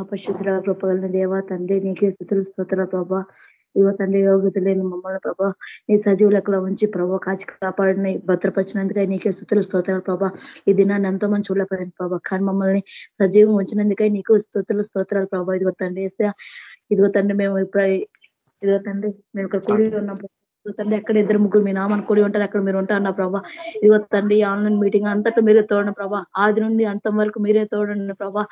మహాపశుద్ధుల కృపగలిన దేవ తండ్రి నీకే స్థుతులు స్తోత్ర ప్రభా. ఇవ తండ్రి యోగ్యత లేని మమ్మల్ని ప్రభా. నీ సజీవ లెక్కలో ఉంచి ప్రభా కాచి కాపాడిని భద్రపరిచినందుకే నీకే స్థుతులు స్తోత్రాలు ప్రభా. ఈ దినాన్ని ఎంతో మంది చూడలేకపోయింది ప్రభా. కానీ మమ్మల్ని సజీవం ఉంచినందుకే నీకు స్థుతులు స్తోత్రాలు ప్రభా. ఇదిగో తండ్రి ఇదిగో తండ్రి మేము ఇప్పుడు ఇదిగో తండ్రి మేము ఇక్కడ కూడి ఉన్నప్పుడు తండ్రి ఎక్కడ ఇద్దరు ముగ్గురు మీ నామని కూడి ఉంటారు అక్కడ మీరు ఉంటారు అన్న ప్రభా. ఇదిగో తండ్రి ఆన్లైన్ మీటింగ్ అంతటా మీరే తోడండి ప్రభా. ఆది నుండి అంతం వరకు మీరే తోడండి ప్రభా.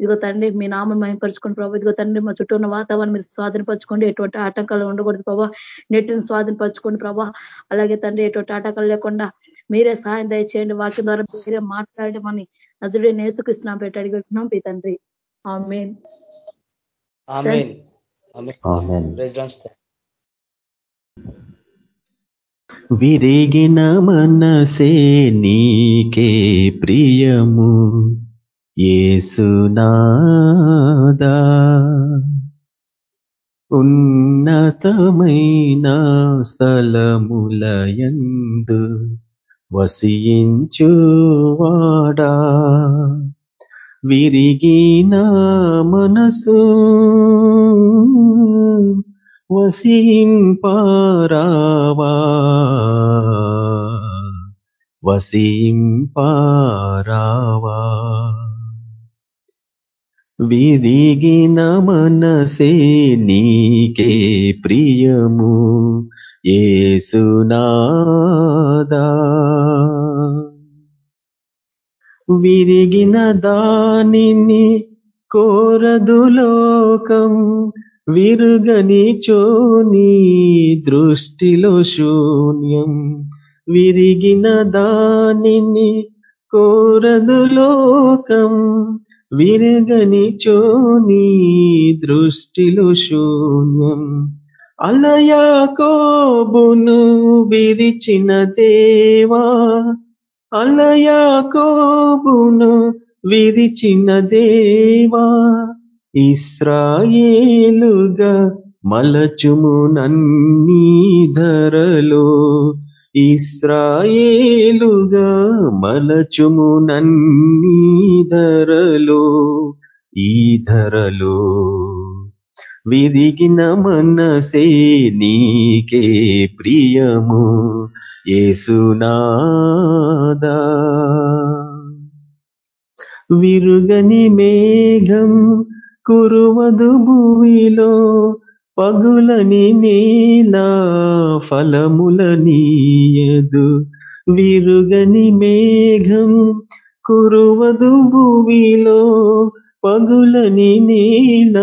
ఇదిగో తండ్రి మీ నామను మయంపరుచుకోండి ప్రభా. ఇదిగో తండ్రి మా చుట్టూ ఉన్న వాతావరణం మీరు స్వాధీనపరచుకోండి. ఎటువంటి ఆటంకాలు ఉండకూడదు ప్రభా. నెట్ని స్వాధీనపరచుకోండి ప్రభా. అలాగే తండ్రి ఎటువంటి ఆటంకాలు లేకుండా మీరే సహాయం దయచేయండి. వాక్యం ద్వారా మీరే మాట్లాడమని నజుడే నేసుకృష్ణ పెట్టి అడిగిపెట్టినాం పీ తండ్రి. ఆమెన్. విరిగిన మనసే నీకే ప్రియము. ఏసునాదా ఉన్నతమైన స్థలములయందు వసించువాడా విరిగిన మనసు వసింపారావా వసింపారావా. విదిగిన మనసే నీకే ప్రియము ఏసునాదా విరిగిన దానిని కోరదు లోకం విరుగని చోని దృష్టిలో శూన్యం. విరిగిన దానిని కోరదు లోకం విరగని చోని దృష్టిలు శూన్యం. అలయా కోబును విరిచిన దేవా అలయా కోబును విరిచిన దేవా ఇస్రాయేలుగా మలచుము నన్నీ ధరలో ఇస్రాయేలుగా మలచుము నన్నీ ధరలో ఈ ధరలో విరిగిన మనసే నీకే ప్రియము ఏసునాదా విరుగని మేఘం కురువదు భూమిలో పగులని నేల ఫలములనీయదు విరుగని మేఘం కురువదు భూమిలో. పగులని నేల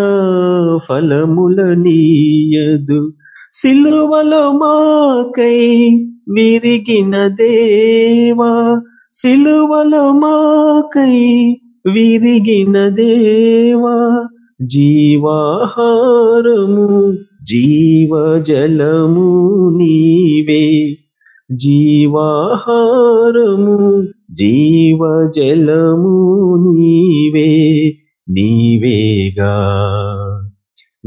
ఫలములనీయదు సిలువలో మాకై విరిగిన దేవా. సిలువలో మాకై విరిగిన దేవా. జీవాహారము జీవజలము నీవే. జీవాహారము జీవజలము నీవే. నీవేగా.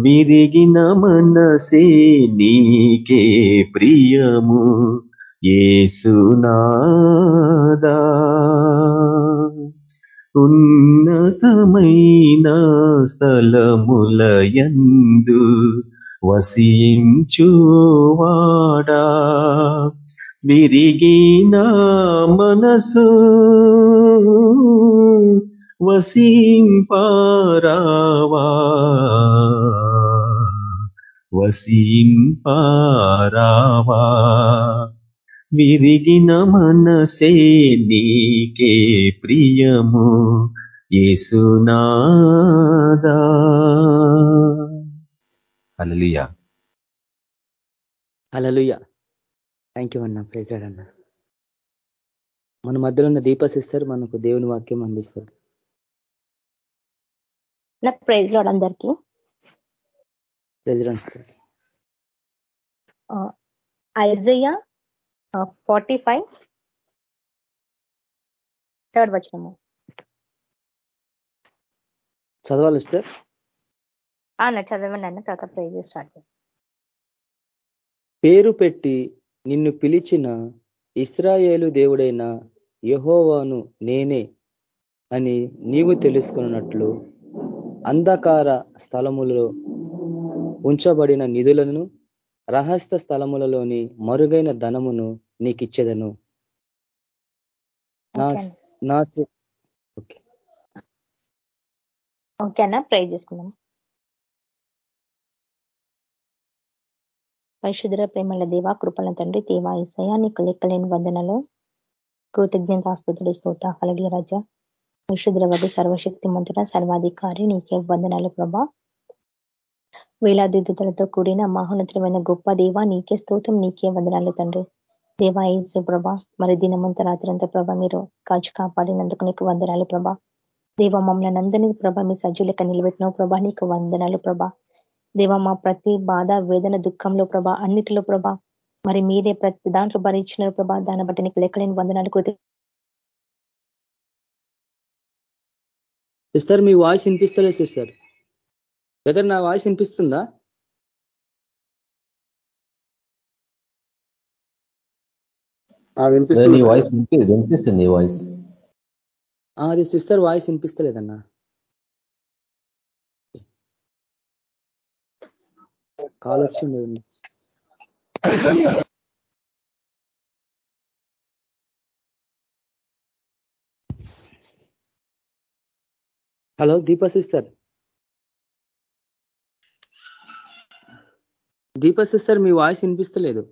విరిగిన మనసే నీకే ప్రియము ఏసునాదా ఉన్నతమై ఉన్నతమైన స్థలములయందు వసించువాడా విరిగిన మనసు వసింపారావా. వసింపారావా. విరిగిన మనసే నీకే ప్రియము. యేసునాదా అలలుయ అలలుయ థ్యాంక్ యూ అన్న ప్రైజాడ్ అన్న మన మధ్యలో ఉన్న దీప సిస్టర్ మనకు దేవుని వాక్యం అందిస్తారు ప్రైజ్ లోడ్ అందరికీ. President Isaiah forty five third వచ్చినము చదవాలి సార్ చదవండి అన్న తర్వాత ప్రేజ్ స్టార్ట్ చేస్తాం. పేరు పెట్టి నిన్ను పిలిచిన ఇస్రాయేలు దేవుడైన యహోవాను నేనే అని నీవు తెలుసుకున్నట్లు అంధకార స్థలములలో ఉంచబడిన నిధులను రహస్య స్థలములలోని మరుగైన ధనమును నీకిచ్చేదను. నా ఓకే. ఓకేనా? ప్రే చేసుకున్నాం పరిశుద్ర ప్రేమల దేవా కృపల తండ్రి దేవా ఇసయ నీకు లెక్కలేని వందనలో. కృతజ్ఞతాస్తుతుడు స్తోత కలగియ రాజ. పరిశుద్ర వద్ద సర్వశక్తి మంతుడ సర్వాధికారి నీకే వందనాలు ప్రభా. వేలాదిద్దులతో కూడిన మహోన్నతమైన గొప్ప దేవ నీకే స్తోత్రం నీకే వందనాలు తండ్రి. దేవా ఏసు ప్రభ మరి దినమంత రాత్రంతా ప్రభ మీరు కాచి కాపాడినందుకు నీకు వందనాలు ప్రభ. దేవ మమ్మల్ని అందరినీ ప్రభ మీ సజ్జులక నిలబెట్టినావు ప్రభా నీకు వందనాలు ప్రభ. దేవ మా ప్రతి బాధ వేదన దుఃఖంలో ప్రభ అన్నిటిలో ప్రభ మరి మీరే ప్రతి దాంట్లో భరించిన ప్రభా దాన్ని బట్టి నీకు లెక్కలేని వందనాలు కృతి సిస్టర్ మీ వాయిస్ వినిపిస్తలేదు సిస్టర్. బ్రదర్ నా వాయిస్ వినిపిస్తుందా? వినిపిస్తుంది వాయిస్ వినిపిస్తుంది వాయిస్. అది సిస్టర్ వాయిస్ వినిపిస్తలేదన్నా. కాల్ వచ్చింది. Hello Deepa sister. Deepa sister మీ వాయిస్ వినిపిస్తలేదు.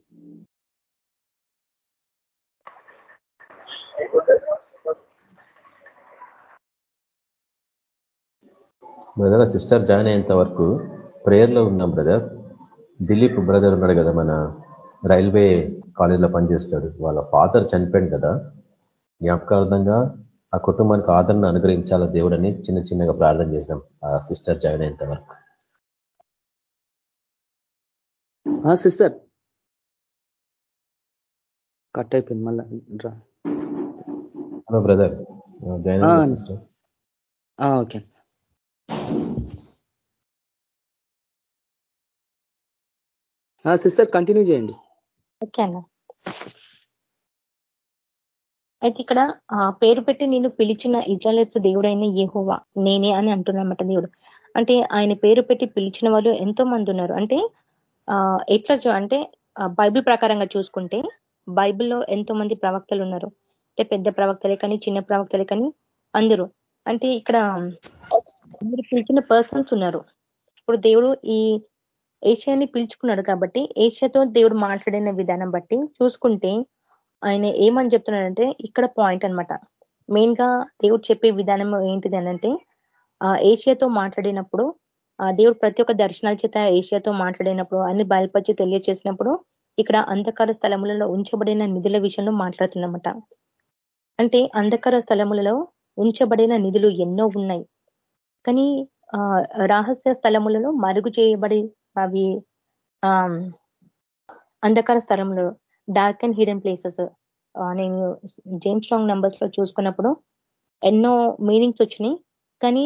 బ్రదర్ సిస్టర్ జాయిన్ అయ్యేంత వరకు ప్రేయర్లో ఉన్నాం బ్రదర్. దిలీప్ బ్రదర్ ఉన్నాడు కదా మన రైల్వే కాలేజీలో పనిచేస్తాడు. వాళ్ళ ఫాదర్ చనిపోయాడు కదా. జ్ఞాపకార్థంగా ఆ కుటుంబానికి ఆదరణ అనుగ్రహించాల దేవుడని చిన్న చిన్నగా ప్రార్థన చేశాం ఆ సిస్టర్ జాయిన్ అయ్యేంత వరకు. సిస్టర్. కట్ అయిపోయింది మళ్ళా hello brother. Join sister? Okay. Sister continue చేయండి. ఓకే అన్న. అయితే ఇక్కడ పేరు పెట్టి నేను పిలిచిన ఇజ్రాయల్స్ దేవుడైన ఏహోవా నేనే అని అంటున్నమాట దేవుడు. అంటే ఆయన పేరు పెట్టి పిలిచిన వాళ్ళు ఎంతో మంది ఉన్నారు. అంటే ఎట్లా అంటే బైబిల్ ప్రకారంగా చూసుకుంటే బైబిల్లో ఎంతో మంది ప్రవక్తలు ఉన్నారు. అంటే పెద్ద ప్రవక్తలే కానీ చిన్న ప్రవక్తలే కానీ అందరూ. అంటే ఇక్కడ పిలిచిన పర్సన్స్ ఉన్నారు. ఇప్పుడు దేవుడు ఈ ఏషియాని పిలుచుకున్నాడు కాబట్టి ఏషియాతో దేవుడు మాట్లాడిన విధానం బట్టి చూసుకుంటే ఆయన ఏమని చెప్తున్నాడంటే ఇక్కడ పాయింట్ అనమాట మెయిన్గా దేవుడు చెప్పే విధానం ఏంటిది అనంటే ఏషియాతో మాట్లాడినప్పుడు దేవుడు ప్రతి ఒక్క దర్శనాల చేత ఏషియాతో మాట్లాడినప్పుడు అన్ని బయలుపరిచి తెలియచేసినప్పుడు ఇక్కడ అంధకార స్థలములలో ఉంచబడిన నిధుల విషయంలో మాట్లాడుతున్నమాట. అంటే అంధకార స్థలములలో ఉంచబడిన నిధులు ఎన్నో ఉన్నాయి. కానీ రహస్య స్థలములలో మరుగు చేయబడి అవి అంధకార స్థలంలో డార్క్ అండ్ హిడెన్ ప్లేసెస్ నేను జేమ్ స్ట్రాంగ్ నంబర్స్లో చూసుకున్నప్పుడు ఎన్నో మీనింగ్స్ వచ్చినాయి. కానీ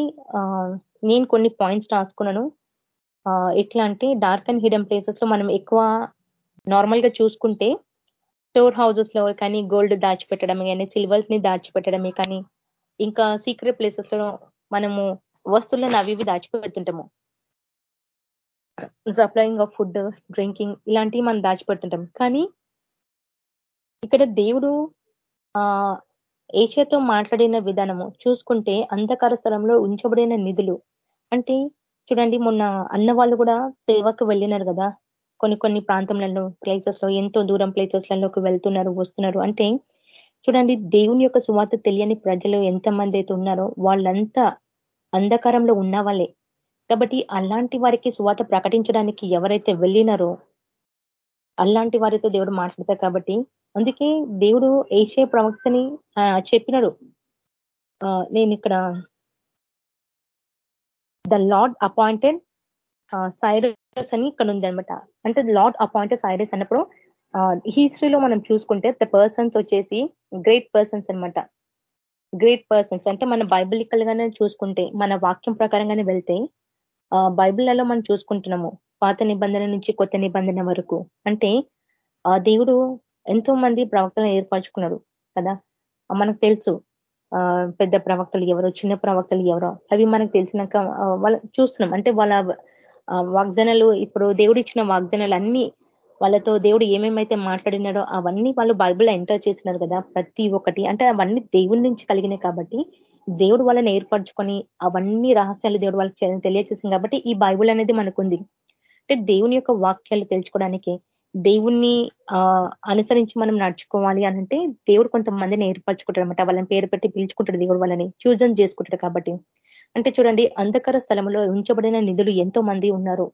నేను కొన్ని పాయింట్స్ రాసుకున్నాను. ఎట్లా అంటే డార్క్ అండ్ హిడెన్ ప్లేసెస్లో మనం ఎక్కువ నార్మల్గా చూసుకుంటే స్టోర్ హౌజెస్లో కానీ గోల్డ్ దాచిపెట్టడమే కానీ సిల్వర్స్ని దాచిపెట్టడమే కానీ ఇంకా సీక్రెట్ ప్లేసెస్లో మనము వస్తువులను అవి ఇవి దాచిపెడుతుంటాము. సప్లయింగ్ ఆఫ్ ఫుడ్ డ్రింకింగ్ ఇలాంటివి మనం దాచిపెడుతుంటాం. కానీ ఇక్కడ దేవుడు ఆ ఏషియాతో మాట్లాడిన విధానము చూసుకుంటే అంధకార స్థలంలో ఉంచబడిన నిధులు. అంటే చూడండి మొన్న అన్న వాళ్ళు కూడా సేవకు వెళ్ళినారు కదా. కొన్ని కొన్ని ప్రాంతంలో ప్లేసెస్లో ఎంతో దూరం ప్లేసెస్ లలోకి వెళ్తున్నారు వస్తున్నారు. అంటే చూడండి దేవుని యొక్క సువార్త తెలియని ప్రజలు ఎంతమంది అయితే ఉన్నారో వాళ్ళంతా అంధకారంలో ఉన్న వాళ్ళే. కాబట్టి అలాంటి వారికి సువాత ప్రకటించడానికి ఎవరైతే వెళ్ళినారో అలాంటి వారితో దేవుడు మాట్లాడతారు కాబట్టి అందుకే దేవుడు ఏషే ప్రవక్తని చెప్పినాడు. నేను ఇక్కడ ద లార్డ్ అపాయింటెడ్ సైరస్ అని ఇక్కడ ఉందనమాట అంటే లార్డ్ అపాయింటెడ్ సైరస్ అన్నప్పుడు హిస్టరీలో మనం చూసుకుంటే ద పర్సన్స్ వచ్చేసి గ్రేట్ పర్సన్స్ అనమాట గ్రేట్ పర్సన్స్ అంటే మన బైబిలికల్ గానే చూసుకుంటే మన వాక్యం ప్రకారంగానే వెళ్తే బైబిల్లో మనం చూసుకుంటున్నాము పాత నిబంధన నుంచి కొత్త నిబంధన వరకు. అంటే ఆ దేవుడు ఎంతో మంది ప్రవక్తలను ఏర్పరచుకున్నాడు కదా? మనకు తెలుసు. పెద్ద ప్రవక్తలు ఎవరో చిన్న ప్రవక్తలు ఎవరో. అవి మనకు తెలిసినాక వాళ్ళ చూస్తున్నాం. అంటే వాళ్ళ వాగ్దానాలు ఇప్పుడు దేవుడు ఇచ్చిన వాగ్దానాలు అన్ని వాళ్ళతో దేవుడు ఏమేమైతే మాట్లాడినాడో అవన్నీ వాళ్ళు బైబిల్ ఎంటర్ చేసినారు కదా ప్రతి ఒక్కటి. అంటే అవన్నీ దేవుడి నుంచి కలిగినాయి కాబట్టి దేవుడు వాళ్ళని ఏర్పరచుకొని అవన్నీ రహస్యాలు దేవుడు వాళ్ళకి తెలియచేసింది కాబట్టి ఈ బైబుల్ అనేది మనకుంది. అంటే దేవుని యొక్క వాక్యాలు తెలుసుకోవడానికి దేవుణ్ణి అనుసరించి మనం నడుచుకోవాలి అనంటే దేవుడు కొంతమందిని ఏర్పరచుకుంటాడు అనమాట వాళ్ళని పేరు పెట్టి పిలుచుకుంటాడు దేవుడు వాళ్ళని చూజన్ చేసుకుంటాడు కాబట్టి. అంటే చూడండి అంధకర స్థలంలో ఉంచబడిన నిధులు ఎంతో మంది ఉన్నారు.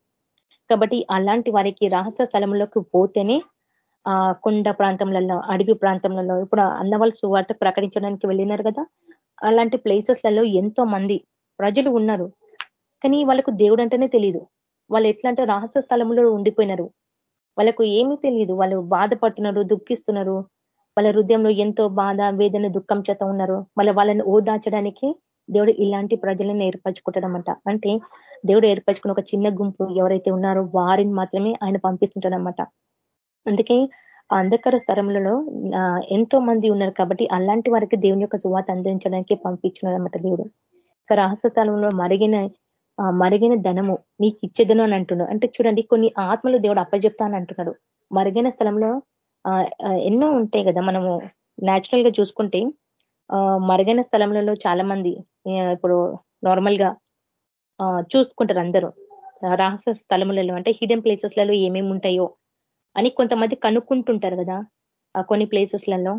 కాబట్టి అలాంటి వారికి రహస్య స్థలంలోకి పోతేనే ఆ కొండ ప్రాంతంలలో అడవి ప్రాంతంలో ఇప్పుడు అన్నవాళ్ళు సువార్త ప్రకటించడానికి వెళ్ళినారు కదా అలాంటి ప్లేసెస్లలో ఎంతో మంది ప్రజలు ఉన్నారు. కానీ వాళ్ళకు దేవుడు అంటేనే తెలియదు వాళ్ళు ఎట్లా అంటే రహస్య స్థలంలో ఉండిపోయినారు. వాళ్ళకు ఏమీ తెలియదు వాళ్ళు బాధపడుతున్నారు దుఃఖిస్తున్నారు. వాళ్ళ హృదయంలో ఎంతో బాధ వేదన దుఃఖం చేత ఉన్నారు. వాళ్ళ వాళ్ళని ఓదార్చడానికి దేవుడు ఇలాంటి ప్రజలను ఏర్పరచుకుంటాడు అనమాట అంటే దేవుడు ఏర్పరచుకున్న ఒక చిన్న గుంపు ఎవరైతే ఉన్నారో వారిని మాత్రమే ఆయన పంపిస్తుంటాడనమాట. అందుకే అంధకార స్థలంలో ఎంతో మంది ఉన్నారు కాబట్టి అలాంటి వారికి దేవుని యొక్క సువాత అందించడానికి పంపించినాడనమాట దేవుడు. ఇక రహస్య స్థలంలో మరిగిన మరిగిన ధనము నీకు ఇచ్చేదను అని అంటున్నాడు. అంటే చూడండి కొన్ని ఆత్మలు దేవుడు అప్పచెప్తా అని అంటున్నాడు. మరిగిన స్థలంలో ఎన్నో ఉంటాయి కదా మనము న్యాచురల్గా చూసుకుంటే మరుగైన స్థలంలో చాలా మంది ఇప్పుడు నార్మల్గా చూసుకుంటారు అందరూ. రహస్య స్థలములలో అంటే హిడెన్ ప్లేసెస్లలో ఏమేమి ఉంటాయో అని కొంతమంది కనుక్కుంటుంటారు కదా కొన్ని ప్లేసెస్లలో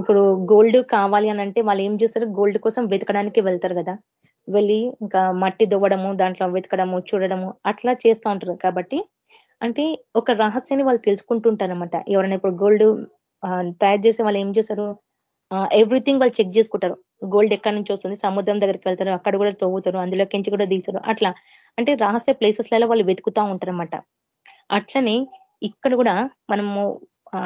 ఇప్పుడు గోల్డ్ కావాలి అని అంటే వాళ్ళు ఏం చేస్తారు? గోల్డ్ కోసం వెతకడానికి వెళ్తారు కదా. వెళ్ళి ఇంకా మట్టి దువ్వడము దాంట్లో వెతకడము చూడడము అట్లా చేస్తూ ఉంటారు. కాబట్టి అంటే ఒక రహస్యాన్ని వాళ్ళు తెలుసుకుంటుంటారు అనమాట ఎవరైనా ఇప్పుడు గోల్డ్ తయారు చేసే వాళ్ళు ఏం చేస్తారు? ఎవ్రీథింగ్ వాళ్ళు చెక్ చేసుకుంటారు. గోల్డ్ ఎక్కడి నుంచి వస్తుంది? సముద్రం దగ్గరికి వెళ్తారు. అక్కడ కూడా తవ్వుతారు. అందులోకించి కూడా తీస్తారు అట్లా. అంటే రహస్య ప్లేసెస్లలో వాళ్ళు వెతుకుతా ఉంటారనమాట అట్లనే ఇక్కడ కూడా మనము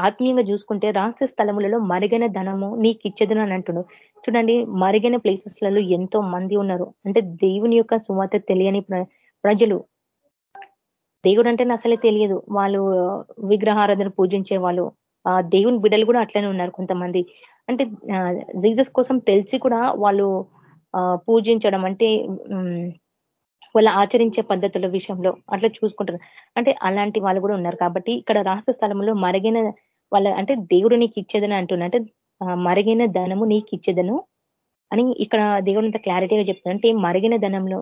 ఆత్మీయంగా చూసుకుంటే రాష్ట్ర స్థలములలో మరుగైన ధనము నీకు ఇచ్చేదని అని అంటుడు. చూడండి మరిగైన ప్లేసెస్లలో ఎంతో మంది ఉన్నారు. అంటే దేవుని యొక్క సువాత తెలియని ప్రజలు. దేవుడు అంటే అసలే తెలియదు. వాళ్ళు విగ్రహారాధన పూజించే వాళ్ళు. ఆ దేవుని బిడ్డలు కూడా అట్లనే ఉన్నారు కొంతమంది. అంటే జీజస్ కోసం తెలిసి కూడా వాళ్ళు పూజించడం అంటే వాళ్ళ ఆచరించే పద్ధతుల విషయంలో అట్లా చూసుకుంటారు. అంటే అలాంటి వాళ్ళు కూడా ఉన్నారు కాబట్టి ఇక్కడ రాష్ట్ర స్థలంలో మరిగిన వాళ్ళ అంటే దేవుడు నీకు ఇచ్చేదని అంటున్నా. అంటే మరిగిన ధనము నీకు ఇచ్చేదను అని ఇక్కడ దేవుడు ఇంత క్లారిటీగా చెప్తున్నా అంటే మరిగిన ధనంలో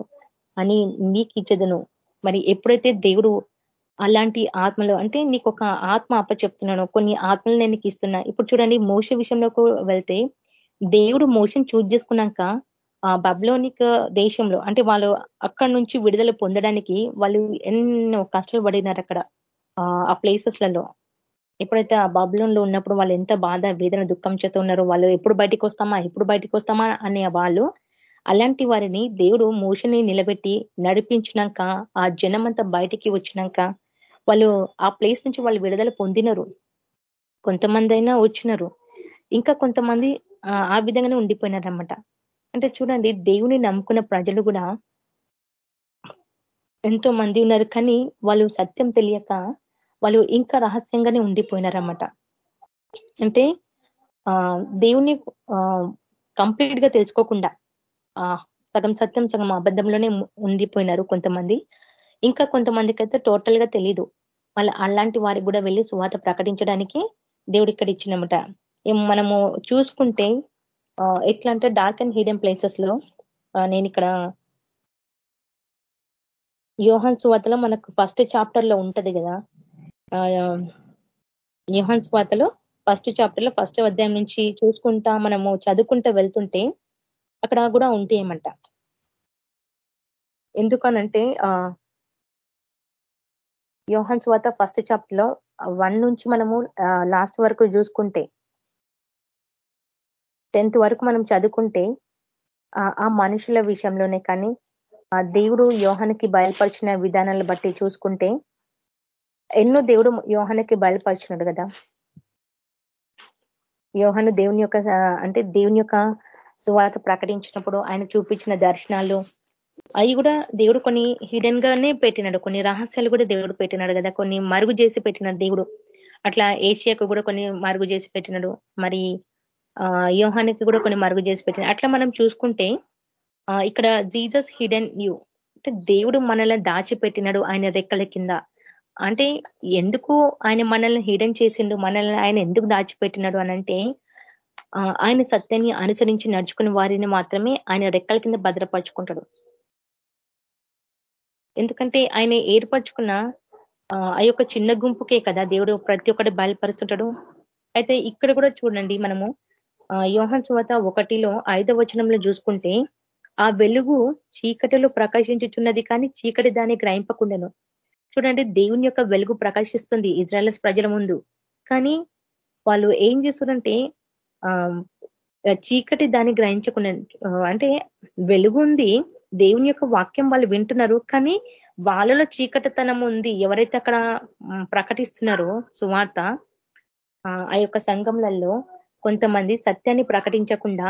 అని నీకు ఇచ్చేదను. మరి ఎప్పుడైతే దేవుడు అలాంటి ఆత్మలో అంటే నీకు ఒక ఆత్మ అప్ప చెప్తున్నాను కొన్ని ఆత్మలు నేను నీకు ఇస్తున్నా. ఇప్పుడు చూడండి మోస విషయంలోకి వెళ్తే దేవుడు మోషన్ చూజ్ చేసుకున్నాక బబ్లోనిక్ దేశంలో అంటే వాళ్ళు అక్కడ నుంచి విడుదల పొందడానికి వాళ్ళు ఎన్నో కష్టాలు పడినారు అక్కడ ఆ ప్లేసెస్లలో ఎప్పుడైతే ఆ బబ్లోన్లో ఉన్నప్పుడు వాళ్ళు ఎంత బాధ వేదన దుఃఖం చేత ఉన్నారో వాళ్ళు ఎప్పుడు బయటికి వస్తామా ఎప్పుడు బయటికి వస్తామా అనే వాళ్ళు అలాంటి వారిని దేవుడు మోషని నిలబెట్టి నడిపించినాక ఆ జనమంతా బయటికి వచ్చినాక వాళ్ళు ఆ ప్లేస్ నుంచి వాళ్ళు విడుదల పొందినరు. కొంతమంది అయినా వచ్చినారు. ఇంకా కొంతమంది ఆ విధంగానే ఉండిపోయినారనమాట అంటే చూడండి దేవుని నమ్ముకున్న ప్రజలు కూడా ఎంతో మంది ఉన్నారు. కానీ వాళ్ళు సత్యం తెలియక వాళ్ళు ఇంకా రహస్యంగానే ఉండిపోయినారన్నమాట. అంటే ఆ దేవుని కంప్లీట్గా తెలుసుకోకుండా సగం సత్యం సగం అబద్ధంలోనే ఉండిపోయినారు కొంతమంది. ఇంకా కొంతమందికి అయితే టోటల్గా తెలీదు. మళ్ళీ అలాంటి వారికి కూడా వెళ్ళి సువాత ప్రకటించడానికి దేవుడు ఇక్కడ ఇచ్చినమాట. మనము చూసుకుంటే ఎట్లా అంటే డార్క్ అండ్ హీడెన్ ప్లేసెస్లో నేను ఇక్కడ యోహన్ సువాతలో మనకు ఫస్ట్ చాప్టర్లో ఉంటది కదా. యోహన్ సువాతలో ఫస్ట్ చాప్టర్లో ఫస్ట్ అధ్యాయం నుంచి చూసుకుంటా మనము చదువుకుంటూ వెళ్తుంటే అక్కడ కూడా ఉంటాయమంట ఎందుకనంటే యోహన్ స్వాత ఫస్ట్ చాప్టర్లో వన్ నుంచి మనము లాస్ట్ వరకు చూసుకుంటే టెన్త్ వరకు మనం చదువుకుంటే ఆ మనుషుల విషయంలోనే కానీ ఆ దేవుడు యోహానికి బయలుపరిచిన విధానాలను బట్టి చూసుకుంటే ఎన్నో దేవుడు యోహానికి బయలుపరిచినాడు కదా. యోహను దేవుని యొక్క అంటే దేవుని యొక్క సువార్త ప్రకటించినప్పుడు ఆయన చూపించిన దర్శనాలు అవి కూడా దేవుడు కొన్ని హిడెన్ గానే పెట్టినాడు. కొన్ని రహస్యాలు కూడా దేవుడు పెట్టినాడు కదా. కొన్ని మరుగు చేసి పెట్టినాడు దేవుడు. అట్లా ఏషియాకు కూడా కొన్ని మరుగు చేసి పెట్టినాడు. మరి యోహానికి కూడా కొన్ని మరుగు చేసి పెట్టింది అట్లా మనం చూసుకుంటే ఇక్కడ జీజస్ హిడెన్ యూ అంటే దేవుడు మనల్ని దాచిపెట్టినాడు ఆయన రెక్కల కింద. అంటే ఎందుకు ఆయన మనల్ని హిడెన్ చేసిండు మనల్ని ఆయన ఎందుకు దాచిపెట్టినాడు అనంటే ఆయన సత్యాన్ని అనుసరించి నడుచుకుని వారిని మాత్రమే ఆయన రెక్కల కింద భద్రపరుచుకుంటాడు. ఎందుకంటే ఆయన ఏర్పరచుకున్న ఆ యొక్క చిన్న గుంపుకే కదా దేవుడు ప్రతి ఒక్కటి బయలుపరుస్తుంటాడు. అయితే ఇక్కడ కూడా చూడండి మనము. యోహన్ సువత ఒకటిలో ఐదవ వచనంలో చూసుకుంటే ఆ వెలుగు చీకటిలో ప్రకాశించుచున్నది కానీ చీకటి దాన్ని గ్రహింపకుండాను. చూడండి దేవుని యొక్క వెలుగు ప్రకాశిస్తుంది ఇజ్రాయల్స్ ప్రజల ముందు. కానీ వాళ్ళు ఏం చేస్తారంటే చీకటి దాన్ని గ్రహించకుండా అంటే వెలుగు ఉంది దేవుని యొక్క వాక్యం వాళ్ళు వింటున్నారు కానీ వాళ్ళలో చీకటితనం ఉంది. ఎవరైతే అక్కడ ప్రకటిస్తున్నారో సువార్త ఆ యొక్క సంఘంలలో కొంతమంది సత్యాన్ని ప్రకటించకుండా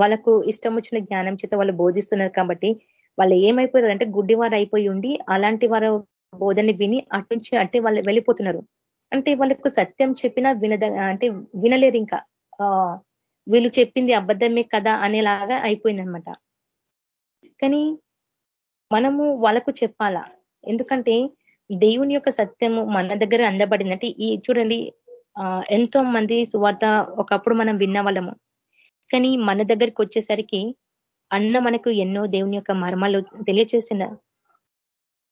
వాళ్ళకు ఇష్టం వచ్చిన జ్ఞానం చేత వాళ్ళు బోధిస్తున్నారు కాబట్టి వాళ్ళు ఏమైపోయారు అంటే గుడ్డివారు అయిపోయి ఉండి అలాంటి వారు బోధని విని అటుంచి నుంచి అంటే వాళ్ళు వెళ్ళిపోతున్నారు. అంటే వాళ్ళకు సత్యం చెప్పినా వినద అంటే వినలేరు ఇంకా. వీళ్ళు చెప్పింది అబద్ధమే కదా అనేలాగా అయిపోయిందనమాట కానీ మనము వాళ్ళకు చెప్పాలా? ఎందుకంటే దేవుని యొక్క సత్యము మన దగ్గర అందబడింది అంటే ఈ చూడండి ఎంతో మంది సువార్త ఒకప్పుడు మనం విన్న వాళ్ళము కానీ మన దగ్గరికి వచ్చేసరికి అన్న మనకు ఎన్నో దేవుని యొక్క మర్మాలు తెలియచేసిన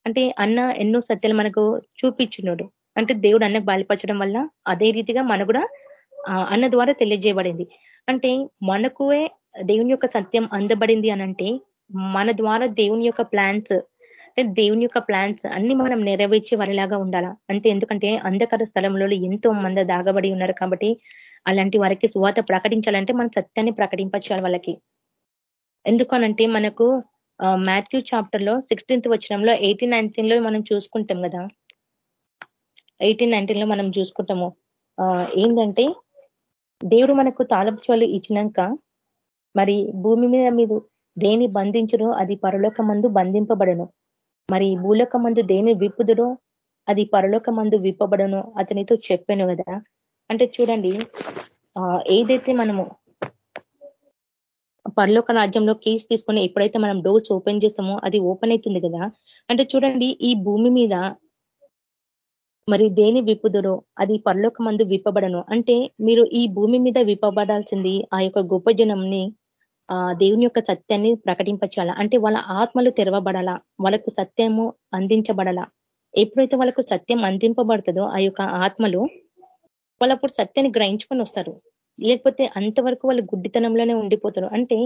అంటే అన్న ఎన్నో సత్యాలు మనకు చూపించినాడు అంటే దేవుడు అన్నకు బయలుపరచడం వల్ల అదే రీతిగా మన కూడా అన్న ద్వారా తెలియజేయబడింది. అంటే మనకువే దేవుని యొక్క సత్యం అందబడింది అనంటే మన ద్వారా దేవుని యొక్క ప్లాన్స్ అంటే దేవుని యొక్క ప్లాన్స్ అన్ని మనం నెరవేర్చే వారిలాగా ఉండాలా? అంటే ఎందుకంటే అంధకార స్థలంలో ఎంతో మంది దాగబడి ఉన్నారు కాబట్టి అలాంటి వారికి సువాత ప్రకటించాలంటే మనం సత్యాన్ని ప్రకటించాలి వాళ్ళకి. ఎందుకనంటే మనకు మాథ్యూ చాప్టర్లో సిక్స్టీన్త్ వచ్చినంలో ఎయిటీన్ నైన్టీన్లో మనం చూసుకుంటాం కదా? ఎయిటీన్ నైన్టీన్లో మనం చూసుకుంటాము. ఏంటంటే దేవుడు మనకు తాళపుచాలు ఇచ్చినాక మరి భూమి మీద మీరు దేని బంధించురో అది పరలోక మందు బంధింపబడను. మరి భూలోక మందు దేని విప్పుదురో? అది పరలోక మందు విప్పబడను అతనితో చెప్పాను కదా. అంటే చూడండి ఏదైతే మనము పరలోక రాజ్యంలో కేసు తీసుకొని ఎప్పుడైతే మనం డోర్స్ ఓపెన్ చేస్తామో అది ఓపెన్ అవుతుంది కదా. అంటే చూడండి ఈ భూమి మీద మరి దేని విప్పుదురో? అది పరలోక మందు విప్పబడను. అంటే మీరు ఈ భూమి మీద విప్పబడాల్సింది ఆ యొక్క గొప్ప జనంని దేవుని యొక్క సత్యాన్ని ప్రకటింపచాలా అంటే వాళ్ళ ఆత్మలు తెరవబడాలా? వాళ్ళకు సత్యము అందించబడాలా? ఎప్పుడైతే వాళ్ళకు సత్యం అందింపబడుతుందో ఆ యొక్క ఆత్మలు వాళ్ళప్పుడు సత్యాన్ని గ్రహించుకొని వస్తారు. లేకపోతే అంతవరకు వాళ్ళు గుడ్డితనంలోనే ఉండిపోతారు. అంటే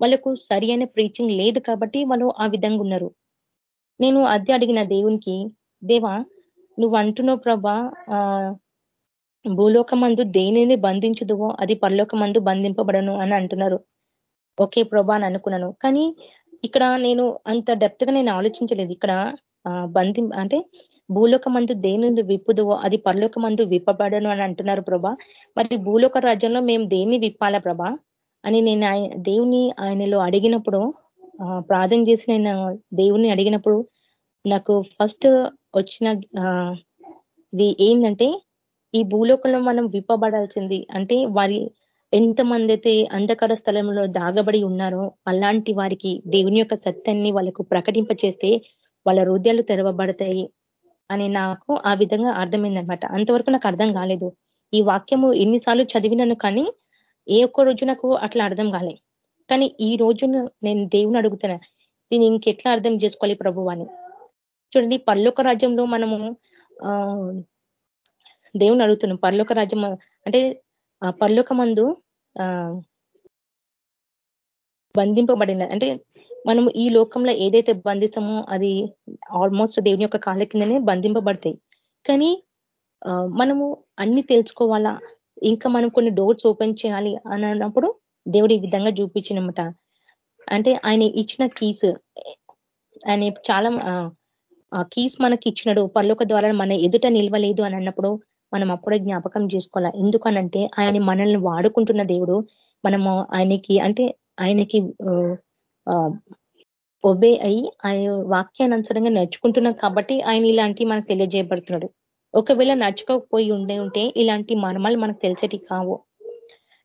వాళ్ళకు సరి అయిన ప్రీచింగ్ లేదు కాబట్టి వాళ్ళు ఆ విధంగా ఉన్నారు. నేను అది అడిగిన దేవునికి దేవా నువ్వు అంటున్నావు ప్రభా భూలోకమందు దేనిని బంధించదువో అది పరలోకమందు బంధింపబడను అని అంటున్నారు. ఓకే ప్రభా అని అనుకున్నాను. కానీ ఇక్కడ నేను అంత డెప్త్గా నేను ఆలోచించలేదు. ఇక్కడ బంధి అంటే భూలోక మందు దేని విప్పుదువో అది పరలోకమందు విప్పబడను అని అంటున్నారు ప్రభా. మరి భూలోక రాజ్యంలో మేము దేన్ని విప్పాలా ప్రభా? అని నేను దేవుని ఆయనలో అడిగినప్పుడు ప్రార్థన చేసి నేను దేవుని అడిగినప్పుడు నాకు ఫస్ట్ వచ్చిన ఇది ఏంటంటే ఈ భూలోకంలో మనం విప్పబడాల్సింది అంటే వారి ఎంతమంది అయితే అంధకార స్థలంలో దాగబడి ఉన్నారో అలాంటి వారికి దేవుని యొక్క సత్యాన్ని వాళ్ళకు ప్రకటింప చేస్తే వాళ్ళ హృదయాలు తెరవబడతాయి అని నాకు ఆ విధంగా అర్థమైందనమాట అంతవరకు నాకు అర్థం కాలేదు. ఈ వాక్యము ఎన్నిసార్లు చదివినాను కానీ ఏ ఒక్క రోజు నాకు అట్లా అర్థం కాలే. కానీ ఈ రోజు నేను దేవుని అడుగుతున్నా దీన్ని ఇంకెట్లా అర్థం చేసుకోవాలి ప్రభు అని చూడండి పర్లోక రాజ్యంలో మనము దేవుని అడుగుతున్నాం. పర్లోక రాజ్యం అంటే పల్లకమందు ఆ బంధింపబడిన అంటే మనం ఈ లోకంలో ఏదైతే బంధిస్తామో అది ఆల్మోస్ట్ దేవుని యొక్క కాళ్ళ కిందనే బంధింపబడతాయి. కానీ మనము అన్ని తెలుసుకోవాలా? ఇంకా మనం కొన్ని డోర్స్ ఓపెన్ చేయాలి అని అన్నప్పుడు దేవుడు ఈ విధంగా చూపించినమాట. అంటే ఆయన ఇచ్చిన కీస్ ఆయన చాలా కీస్ మనకి ఇచ్చినాడు. పర్లోక ద్వారా మన ఎదుట నిల్వలేదు అని అన్నప్పుడు మనం అప్పుడే జ్ఞాపకం చేసుకోవాలా? ఎందుకనంటే ఆయన మనల్ని వాడుకుంటున్న దేవుడు మనము ఆయనకి అంటే ఆయనకి ఒబే అయి ఆయన వాక్యానుసరంగా నడుచుకుంటున్నాం కాబట్టి ఆయన ఇలాంటి మనకు తెలియజేయబడుతున్నాడు. ఒకవేళ నడుచుకోకపోయి ఉండే ఉంటే ఇలాంటి మర్మాలు మనకు తెలిసేటి కావు.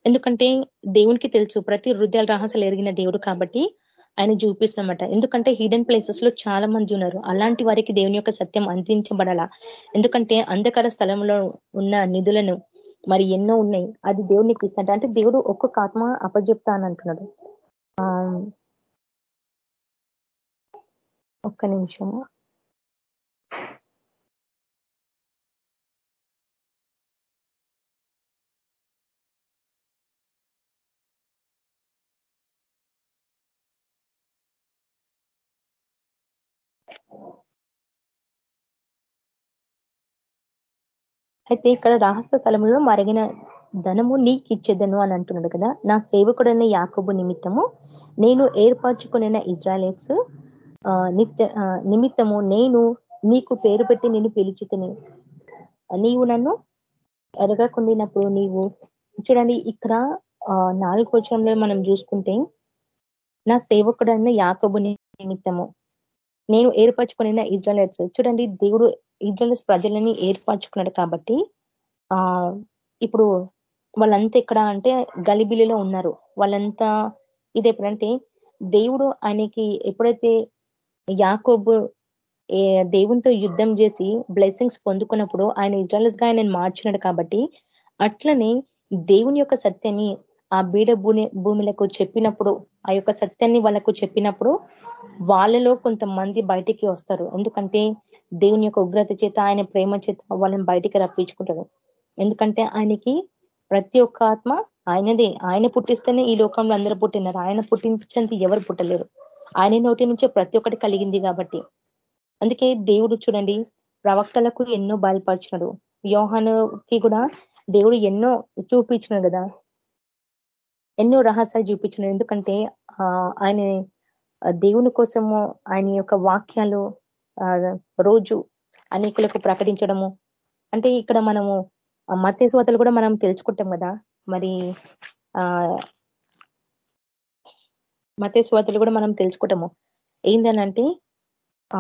ఎందుకంటే దేవునికి తెలుసు ప్రతి హృదయాల రహస్యాలు ఎరిగిన దేవుడు కాబట్టి ఆయన చూపిస్తున్నమాట ఎందుకంటే హిడెన్ ప్లేసెస్లో చాలా మంది ఉన్నారు. అలాంటి వారికి దేవుని యొక్క సత్యం అందించబడాల. ఎందుకంటే అంధకార స్థలంలో ఉన్న నిధులను మరి ఎన్నో ఉన్నాయి. అది దేవునికి ఇస్తుంట అంటే దేవుడు ఒక్కొక్క ఆత్మ అపజెప్తా అని అంటున్నాడు ఒక్క నిమిషము. అయితే ఇక్కడ రహస్య స్థలంలో మరిగిన ధనము నీకు ఇచ్చేదను అని అంటున్నాడు కదా. నా సేవకుడైన యాకబు నిమిత్తము నేను ఏర్పరచుకున్న ఇజ్రాయలెట్స్ నిత్య నిమిత్తము నేను నీకు పేరు పెట్టి నేను పిలిచితిని నీవు నన్ను ఎరగకుండినప్పుడు నీవు చూడండి ఇక్కడ నాలుగు వచనంలో మనం చూసుకుంటే నా సేవకుడైన యాకబు నిమిత్తము నేను ఏర్పరచుకున్న ఇజ్రాయలెట్స్ చూడండి దేవుడు ఇజ్రాయల్స్ ప్రజలని ఏర్పరచుకున్నాడు కాబట్టి ఆ ఇప్పుడు వాళ్ళంతా ఎక్కడ అంటే గలిబిలిలో ఉన్నారు. వాళ్ళంతా ఇది ఎప్పుడంటే దేవుడు ఆయనకి ఎప్పుడైతే యాకోబు దేవునితో యుద్ధం చేసి బ్లెస్సింగ్స్ పొందుకున్నప్పుడు ఆయన ఇజ్రాయల్స్గా ఆయన మార్చినాడు కాబట్టి అట్లనే దేవుని యొక్క సత్యాన్ని ఆ బీడ భూమి భూమిలకు చెప్పినప్పుడు ఆ యొక్క సత్యాన్ని వాళ్ళకు చెప్పినప్పుడు వాళ్ళలో కొంతమంది బయటికి వస్తారు. ఎందుకంటే దేవుని యొక్క ఉగ్రత చేత ఆయన ప్రేమ చేత వాళ్ళని బయటికి రప్పించుకుంటారు. ఎందుకంటే ఆయనకి ప్రతి ఒక్క ఆత్మ ఆయనదే. ఆయన పుట్టిస్తేనే ఈ లోకంలో అందరూ పుట్టినారు. ఆయన పుట్టించేంత ఎవరు పుట్టలేరు. ఆయన నోటి నుంచే ప్రతి ఒక్కటి కలిగింది కాబట్టి. అందుకే దేవుడు చూడండి ప్రవక్తలకు ఎన్నో బయలుపరిచినాడు. యోహానుకి కూడా దేవుడు ఎన్నో చూపించినాడు కదా. ఎన్నో రహస్యాలు చూపించినాడు ఎందుకంటే ఆయన దేవుని కోసము ఆయన యొక్క వాక్యాలు రోజు అనేకులకు ప్రకటించడము. అంటే ఇక్కడ మనము మతేశ్వతలు కూడా మనం తెలుసుకుంటాం కదా. మరి ఆ మత్స్యవతలు కూడా మనం తెలుసుకుంటాము. ఏందనంటే ఆ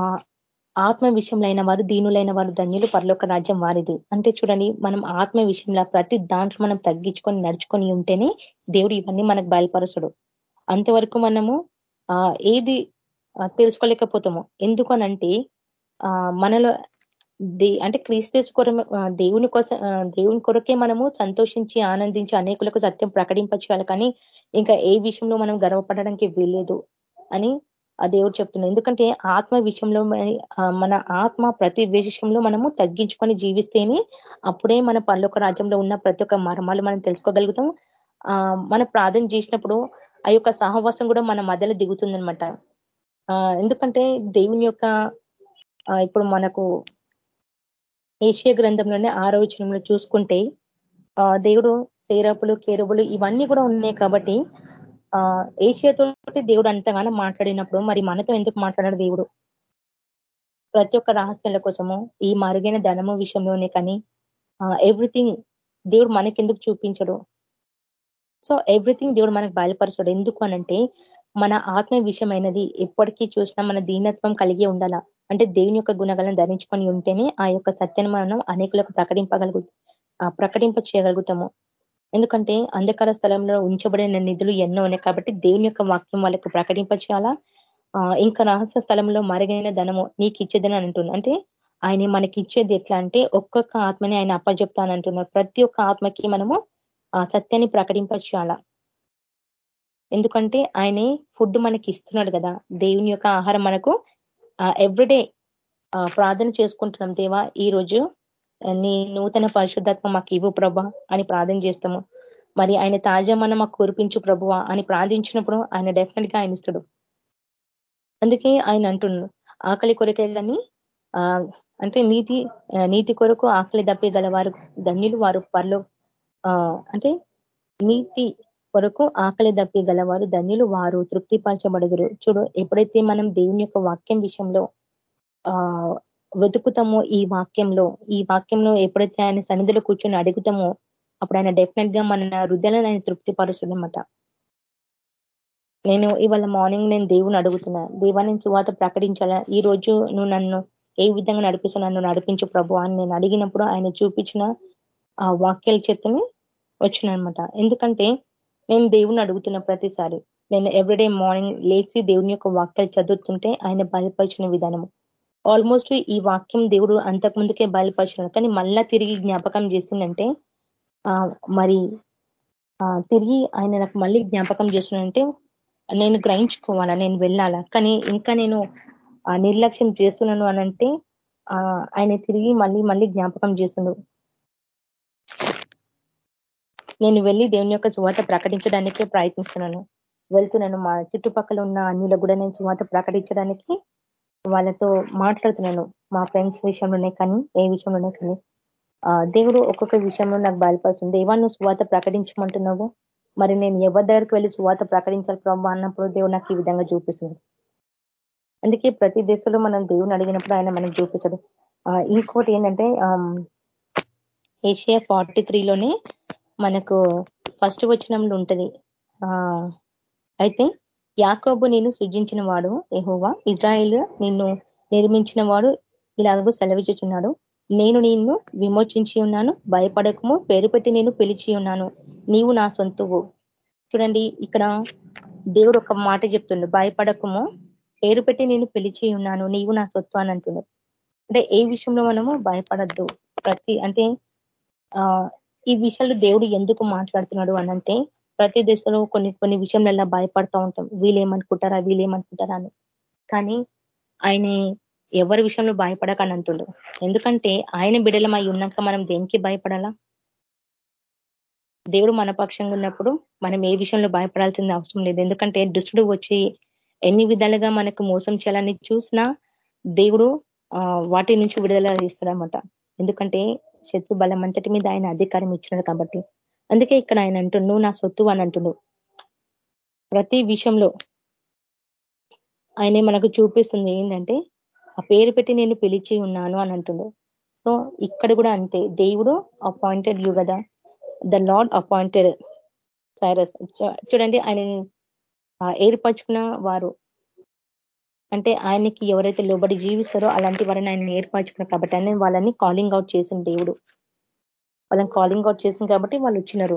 ఆత్మ విషయంలో వారు దీనులైన వారు ధన్యులు పరలోక రాజ్యం వారిది. అంటే చూడండి మనం ఆత్మ విషయంలో ప్రతి దాంట్లో మనం తగ్గించుకొని నడుచుకొని ఉంటేనే దేవుడు ఇవన్నీ మనకు బయలుపరచడు అంతవరకు మనము ఏది తెలుసుకోలేకపోతాము. ఎందుకనంటే మనలో అంటే క్రీస్తు కొర దేవుని కోసం దేవుని కొరకే మనము సంతోషించి ఆనందించి అనేకులకు సత్యం ప్రకటింపచేయాలి. కానీ ఇంకా ఏ విషయంలో మనం గర్వపడడానికి వీల్లేదు అని ఆ దేవుడు చెప్తున్నాడు. ఎందుకంటే ఆత్మ విషయంలో మన ఆత్మ ప్రతి విషయంలో మనము తగ్గించుకొని జీవిస్తేనే అప్పుడే మన పనులొక రాజ్యంలో ఉన్న ప్రతి ఒక్క మర్మాలు మనం తెలుసుకోగలుగుతాం. మన ప్రార్థన చేసినప్పుడు ఆ యొక్క సహవాసం కూడా మన మధ్యలో దిగుతుందనమాట ఎందుకంటే దేవుని యొక్క ఇప్పుడు మనకు ఏషియా గ్రంథంలోనే ఆరోచనంలో చూసుకుంటే దేవుడు సేరపులు కేరుబులు ఇవన్నీ కూడా ఉన్నాయి కాబట్టి ఆ ఏషియాతో దేవుడు అంతగానో మాట్లాడినప్పుడు మరి మనతో ఎందుకు మాట్లాడాడు దేవుడు? ప్రతి ఒక్క రహస్యాల కోసము ఈ మరుగైన ధనము విషయంలోనే కానీ ఎవ్రీథింగ్ దేవుడు మనకెందుకు చూపించడు? సో ఎవ్రీథింగ్ దేవుడు మనకు బయలుపరచడు ఎందుకు అనంటే మన ఆత్మ విషయమైనది ఎప్పటికీ చూసినా మన దీనత్వం కలిగి ఉండాల. అంటే దేవుని యొక్క గుణగాలను ధరించుకొని ఉంటేనే ఆ యొక్క సత్యాన్ని మనం అనేకులకు ప్రకటింపగలుగు ప్రకటింప చేయగలుగుతాము ఎందుకంటే అంధకార స్థలంలో ఉంచబడిన నిధులు ఎన్నో ఉన్నాయి కాబట్టి దేవుని యొక్క వాక్యం వాళ్ళకు ప్రకటింపచేయాలా? ఇంకా రహస్య స్థలంలో మరుగైన ధనము నీకు ఇచ్చేదని అంటున్నా. అంటే ఆయన మనకి ఇచ్చేది ఎట్లా అంటే ఒక్కొక్క ఆత్మని ఆయన అప్పజెప్తానంటున్నారు ప్రతి ఒక్క ఆత్మకి మనము ఆ సత్యాన్ని ప్రకటింపచేయాలా? ఎందుకంటే ఆయనే ఫుడ్ మనకి ఇస్తున్నాడు కదా. దేవుని యొక్క ఆహారం మనకు ఎవ్రీడే ప్రార్థన చేసుకుంటున్నాం. దేవా ఈ రోజు నీ నూతన పరిశుద్ధాత్మ మాకు ఇవ్వు ప్రభా అని ప్రార్థన చేస్తాము. మరి ఆయన తాజా మనం మాకు కురిపించు ప్రభువా అని ప్రార్థించినప్పుడు ఆయన డెఫినెట్గా ఆయన ఇస్తాడు. అందుకే ఆయన అంటున్నాడు ఆకలి కొరకే కానీ అంటే నీతి నీతి కొరకు ఆకలి దప్పేగల గలవారు ధన్యులు వారు పర్లో అంటే నీతి కొరకు ఆకలి దప్పి గలవారు ధన్యులు వారు తృప్తిపరచబడదురు. చూడు ఎప్పుడైతే మనం దేవుని యొక్క వాక్యం విషయంలో ఆ వెతుకుతామో ఈ వాక్యంలో ఈ వాక్యంలో ఎప్పుడైతే ఆయన సన్నిధిలో కూర్చొని అడుగుతామో అప్పుడు ఆయన డెఫినెట్గా మన హృదయాలను ఆయన తృప్తిపరుస్తుందన్నమాట. నేను ఇవాళ మార్నింగ్ నేను దేవుని అడుగుతున్నా దేవా నేను చువాత ప్రకటించాలా? ఈ రోజు నువ్వు నన్ను ఏ విధంగా నడిపిస్తా నన్ను నడిపించు ప్రభు అని నేను అడిగినప్పుడు ఆయన చూపించిన ఆ వాక్యాల చేతని వచ్చినమాట ఎందుకంటే నేను దేవుని అడుగుతున్న ప్రతిసారి నేను ఎవ్రీడే మార్నింగ్ లేచి దేవుని యొక్క వాక్యాలు చదువుతుంటే ఆయన బయలుపరిచిన విధానము. ఆల్మోస్ట్ ఈ వాక్యం దేవుడు అంతకుముందుకే బయలుపరిచినాడు కానీ మళ్ళా తిరిగి జ్ఞాపకం చేసిందంటే మరి తిరిగి ఆయన నాకు మళ్ళీ జ్ఞాపకం చేస్తున్నాడంటే నేను గ్రహించుకోవాలా నేను వెళ్ళాలా? కానీ ఇంకా నేను నిర్లక్ష్యం చేస్తున్నాను అనంటే ఆయన తిరిగి మళ్ళీ మళ్ళీ జ్ఞాపకం చేస్తున్నాడు నేను వెళ్ళి దేవుని యొక్క చువాత ప్రకటించడానికే ప్రయత్నిస్తున్నాను. వెళ్తున్నాను మా చుట్టుపక్కల ఉన్న అన్యులకు కూడా నేను చువాత ప్రకటించడానికి వాళ్ళతో మాట్లాడుతున్నాను మా ఫ్రెండ్స్ విషయంలోనే కానీ ఏ విషయంలోనే కానీ. దేవుడు ఒక్కొక్క విషయంలో నాకు బయలుపరుస్తుంది. ఏవా నువ్వు సువాత ప్రకటించమంటున్నావు? మరి నేను ఎవరి దగ్గరికి వెళ్ళి సువాత ప్రకటించాలి ప్రభావ అన్నప్పుడు దేవుడు నాకు ఈ విధంగా చూపిస్తుంది. అందుకే ప్రతి దేశంలో మనం దేవుని అడిగినప్పుడు ఆయన మనకు చూపించడు ఇంకోటి ఏంటంటే ఏషియా ఫార్టీ త్రీలోనే మనకు ఫస్ట్ వచనంలో ఉంటుంది. అయితే యాకోబు నేను సృజించిన వాడు ఎహోవా ఇజ్రాయిల్ నిన్ను నిర్మించిన వాడు ఇలాగూ సెలవిచ్చుచున్నాడు. నేను నిన్ను విమోచించి ఉన్నాను. భయపడకము. పేరు పెట్టి నేను పిలిచి ఉన్నాను. నీవు నా సొంతువు. చూడండి ఇక్కడ దేవుడు ఒక మాట చెప్తుండు. భయపడకము. పేరు పెట్టి నేను పిలిచి ఉన్నాను. నీవు నా సొత్తు అని అంటున్నాడు అంటే ఏ విషయంలో మనము భయపడద్దు. ప్రతి అంటే ఈ విషయాలు దేవుడు ఎందుకు మాట్లాడుతున్నాడు అనంటే ప్రతి దశలో కొన్ని కొన్ని విషయంలో భయపడతా ఉంటాం. వీళ్ళేమనుకుంటారా వీళ్ళేమనుకుంటారా అని. కానీ ఆయన ఎవరి విషయంలో భయపడకని అంటుండు. ఎందుకంటే ఆయన బిడలమై ఉన్నాక మనం దేనికి భయపడాలా? దేవుడు మన పక్షంగా ఉన్నప్పుడు మనం ఏ విషయంలో భయపడాల్సిన అవసరం లేదు. ఎందుకంటే దుష్టుడు వచ్చి ఎన్ని విధాలుగా మనకు మోసం చేయాలని చూసినా దేవుడు వాటి నుంచి విడుదల చేస్తాడనమాట ఎందుకంటే శత్రు బలం అంతటి మీద ఆయన అధికారం ఇచ్చినాడు కాబట్టి. అందుకే ఇక్కడ ఆయన అంటుండు నువ్వు నా సొత్తు అని అంటుండు. ప్రతి విషయంలో ఆయనే మనకు చూపిస్తుంది ఏంటంటే ఆ పేరు పెట్టి నేను పిలిచి ఉన్నాను అని అంటుండు. సో ఇక్కడ కూడా అంతే. దేవుడు అపాయింటెడ్ యు కదా? ద లార్డ్ అపాయింటెడ్ సైరస్ చూడండి ఆయన ఏర్పరచుకున్న వారు. అంటే ఆయనకి ఎవరైతే లోబడి జీవిస్తారో అలాంటి వారిని ఆయన ఏర్పరచుకున్నారు కాబట్టి ఆయన వాళ్ళని కాలింగ్ అవుట్ చేసిన దేవుడు. వాళ్ళని కాలింగ్ అవుట్ చేసింది కాబట్టి వాళ్ళు వచ్చినారు.